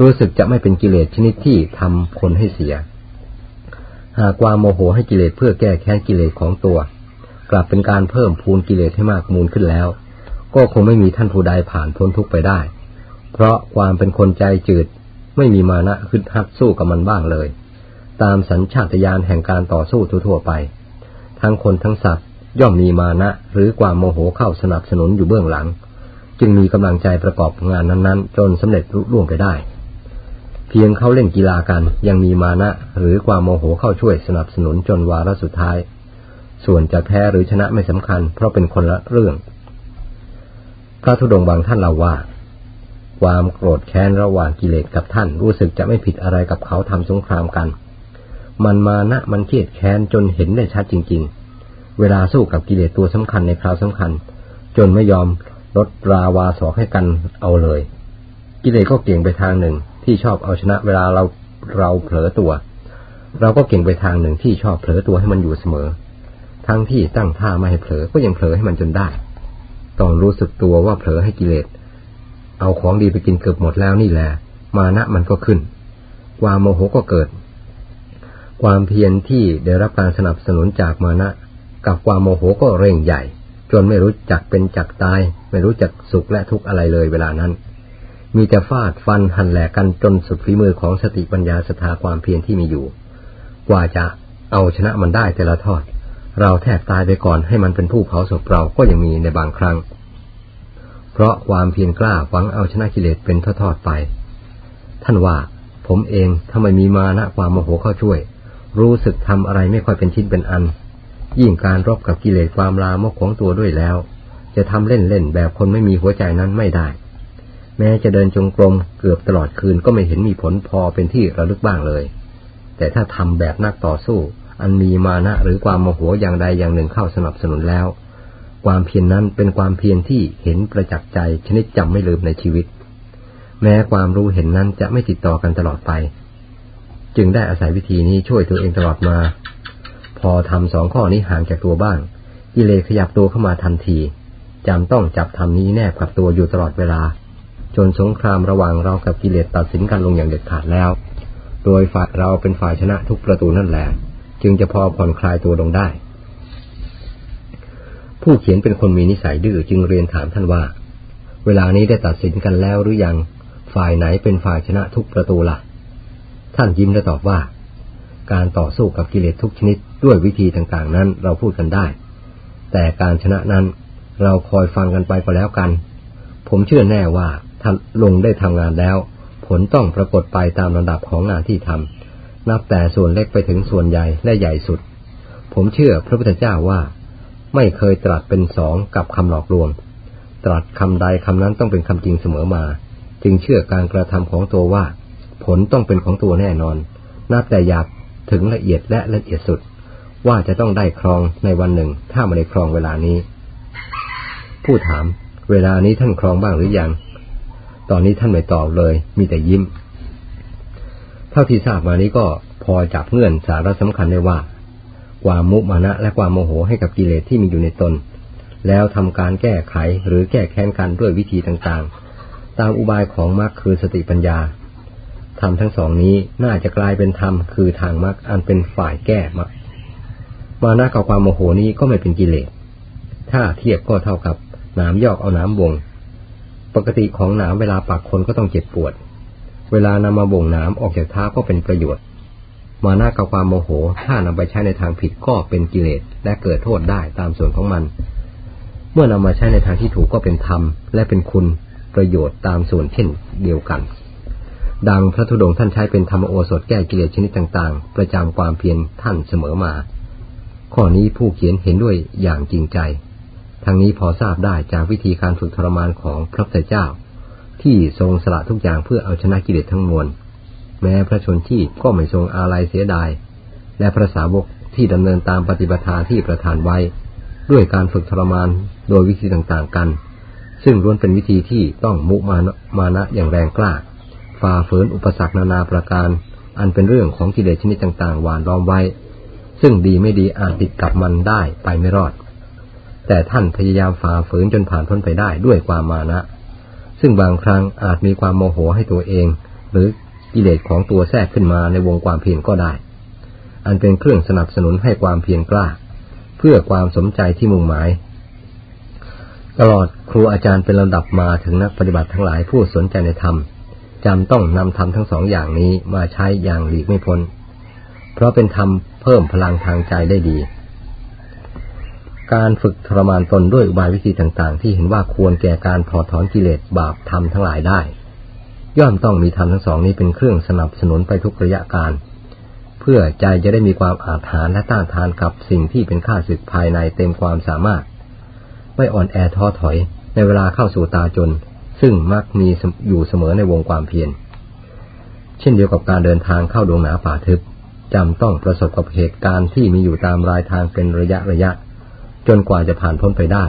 รู้สึกจะไม่เป็นกิเลสชนิดที่ทำคนให้เสีย หากความโมโหให้กิเลสเพื่อแก้แค้นกิเลสของตัว กลับเป็นการเพิ่มพูนกิเลสให้มากมูลขึ้นแล้ว ก็คงไม่มีท่านผู้ใดผ่านพ้นทุกไปได้ เพราะความเป็นคนใจจืด ไม่มีมานะคึดฮัดสู้กับมันบ้างเลย ตามสัญชาตญาณแห่งการต่อสู้ทั่วไป ทั้งคนทั้งสัตว์ย่อมมีมานะหรือความโมโหเข้าสนับสนุนอยู่เบื้องหลัง จึงมีกำลังใจประกอบงานนั้นๆ จนสำเร็จรุ่ร่วงไปได้ เพียงเขาเล่นกีฬากันยังมีมานะหรือความโมโหเข้าช่วยสนับสนุนจนวาระสุดท้าย ส่วนจะแพ้หรือชนะไม่สำคัญ เพราะเป็นคนละเรื่อง พระธุดงบางท่านเล่าว่า ความโกรธแค้นระหว่างกิเลสกับท่านรู้สึกจะไม่ผิดอะไรกับเขาทำสงครามกัน มันมานะมันเครียดแค้นจนเห็นได้ชัดจริง ๆ เวลาสู้กับกิเลสตัวสำคัญในคราวสำคัญ จนไม่ยอมลดราวาสอกให้กันเอาเลย กิเลสก็เก่งไปทางหนึ่งที่ชอบเอาชนะเวลาเราเราเผลอตัว เราก็เก่งไปทางหนึ่งที่ชอบเผลอตัวให้มันอยู่เสมอ ทั้งที่ตั้งท่าไม่ให้เผลอก็ยังเผลอให้มันจนได้ ต้องรู้สึกตัวว่าเผลอให้กิเลส เอาของดีไปกินเกือบหมดแล้วนี่แหละ มานะมันก็ขึ้น ความโมโหก็เกิด ความเพียรที่ได้รับการสนับสนุนจากมานะ กับความโมโหก็เร่งใหญ่ จนไม่รู้จักเป็นจักตาย ไม่รู้จักสุขและทุกข์อะไรเลยเวลานั้น มีแต่ฟาดฟันหันแหลกกันจนสุดฝีมือของสติปัญญาสถาความเพียรที่มีอยู่ กว่าจะเอาชนะมันได้แต่ละทอด เราแทบตายไปก่อนให้มันเป็นผู้เผาศพเราก็ยังมีในบางครั้ง เพราะความเพียรกล้าหวังเอาชนะกิเลสเป็นทอดๆไป ท่านว่าผมเองถ้าไม่มีมานะความโมโหเข้าช่วย รู้สึกทำอะไรไม่ค่อยเป็นชิ้นเป็นอัน ยิ่งการรบกับกิเลสความลามกของตัวด้วยแล้ว จะทำเล่นๆแบบคนไม่มีหัวใจนั้นไม่ได้ แม้จะเดินจงกรมเกือบตลอดคืนก็ไม่เห็นมีผลพอเป็นที่ระลึกบ้างเลย แต่ถ้าทำแบบนักต่อสู้ อันมีมานะหรือความโมโหอย่างใดอย่างหนึ่งเข้าสนับสนุนแล้ว ความเพียรนนั้นเป็นความเพียรที่เห็นประจักษ์ใจชนิดจำไม่ลืมในชีวิต แม้ความรู้เห็นนั้นจะไม่ติดต่อกันตลอดไป จึงได้อาศัยวิธีนี้ช่วยตัวเองตลอดมา พอทำสองข้อนี้ห่างจากตัวบ้างกิเลสขยับตัวเข้ามาทันทีจำต้องจับทำนี้แนบกับตัวอยู่ตลอดเวลา จนสงครามระหว่างเรากับกิเลสตัดสินกันลงอย่างเด็ดขาดแล้ว โดยฝ่ายเราเป็นฝ่ายชนะทุกประตูนั่นแหละ จึงจะพอผ่อนคลายตัวลงได้ ผู้เขียนเป็นคนมีนิสัยดื้อจึงเรียนถามท่านว่า เวลานี้ได้ตัดสินกันแล้วหรือยังฝ่ายไหนเป็นฝ่ายชนะทุกประตูละ่ะ ท่านยิ้มและตอบว่า การต่อสู้กับกิเลสทุกชนิดด้วยวิธีต่างๆ นั้นเราพูดกันได้ แต่การชนะนั้นเราคอยฟังกันไปก็แล้วกัน ผมเชื่อแน่ว่าท่านลงได้ทำงานแล้ว ผลต้องปรากฏไปตามระดับของงานที่ทำ นับแต่ส่วนเล็กไปถึงส่วนใหญ่และใหญ่สุด ผมเชื่อพระพุทธเจ้าว่า ไม่เคยตรัสเป็นสองกับคำหลอกลวง ตรัสคำใดคำนั้นต้องเป็นคำจริงเสมอมา จึงเชื่อการกระทำของตัวว่า ผลต้องเป็นของตัวแน่นอน นับแต่อยากถึงละเอียดและละเอียดสุด ว่าจะต้องได้ครองในวันหนึ่ง ถ้าไม่ได้ครองเวลานี้ ผู้ถาม เวลานี้ท่านครองบ้างหรือยัง ตอนนี้ท่านไม่ตอบเลย มีแต่ยิ้ม เท่าที่ทราบมานี้ก็พอจับเงื่อนสาระสำคัญได้ว่า ความมุมานะและความโมโหให้กับกิเลสที่มีอยู่ในตน แล้วทำการแก้ไขหรือแก้แค้นกันด้วยวิธีต่างๆ ตามอุบายของมรรคคือสติปัญญาธรรมทั้งสองนี้น่าจะกลายเป็นธรรมคือทางมรรคอันเป็นฝ่ายแก้มรรคมานะกับความโมโหนี้ก็ไม่เป็นกิเลส ถ้าเทียบก็เท่ากับน้ำยอกเอาน้ำบ่งปกติของน้ำเวลาปากคนก็ต้องเจ็บปวด เวลานำมาบ่งน้ำออกจากเท้าก็เป็นประโยชน์ มาหนะกับความโมโห ถ้านำไปใช้ในทางผิดก็เป็นกิเลสและเกิดโทษได้ตามส่วนของมัน เมื่อนำมาใช้ในทางที่ถูกก็เป็นธรรมและเป็นคุณประโยชน์ตามส่วนเช่นเดียวกัน ดังพระธุดงค์ท่านใช้เป็นธรรมโอสถแก้กิเลสชนิดต่างๆ ประจำความเพียรท่านเสมอมา ข้อนี้ผู้เขียนเห็นด้วยอย่างจริงใจ ทั้งนี้พอทราบได้จากวิธีการฝึกทรมานของพระพุทธเจ้า ที่ทรงสละทุกอย่างเพื่อเอาชนะกิเลสทั้งมวล แม้พระชนที่ก็ไม่ทรงอาลัยเสียดาย และพระสาวกที่ดำเนินตามปฏิบัติที่ประทานไว้ ด้วยการฝึกทรมานโดยวิธีต่างๆกัน ซึ่งล้วนเป็นวิธีที่ต้องมุมานะมานะอย่างแรงกล้าฝ่าฝืนอุปสรรคนานาประการ อันเป็นเรื่องของกิเลสชนิดต่างๆหวานล้อมไว้ ซึ่งดีไม่ดีอาจติดกับมันได้ไปไม่รอด แต่ท่านพยายามฝ่าฝืนจนผ่านพ้นไปได้ด้วยความมานะ ซึ่งบางครั้งอาจมีความโมโหให้ตัวเอง หรือกิเลสของตัวแทรกขึ้นมาในวงความเพียรก็ได้ อันเป็นเครื่องสนับสนุนให้ความเพียรกล้า เพื่อความสมใจที่มุ่งหมาย ตลอดครูอาจารย์เป็นลำดับมาถึงนักปฏิบัติทั้งหลายผู้สนใจในธรรมจำต้องนำธรรมทั้งสองอย่างนี้มาใช้อย่างหลีกไม่พ้น เพราะเป็นธรรมเพิ่มพลังทางใจได้ดี การฝึกทรมานตนด้วยอุบายวิธีต่างๆ ที่เห็นว่าควรแก่การถอดถอนกิเลสบาปธรรมทั้งหลายได้ ย่อมต้องมีธรรมทั้งสองนี้เป็นเครื่องสนับสนุนไปทุกระยะการ เพื่อใจจะได้มีความอาถรรพ์และต้านทานกับสิ่งที่เป็นข้าศึกภายในเต็มความสามารถ ไม่อ่อนแอท้อถอยในเวลาเข้าสู่ตาจน ซึ่งมักมีอยู่เสมอในวงความเพียรเช่นเดียวกับการเดินทางเข้าดวงหนาป่าทึบจำต้องประสบกับเหตุการณ์ที่มีอยู่ตามรายทางเป็นระยะระยะ จนกว่าจะผ่านพ้นไปได้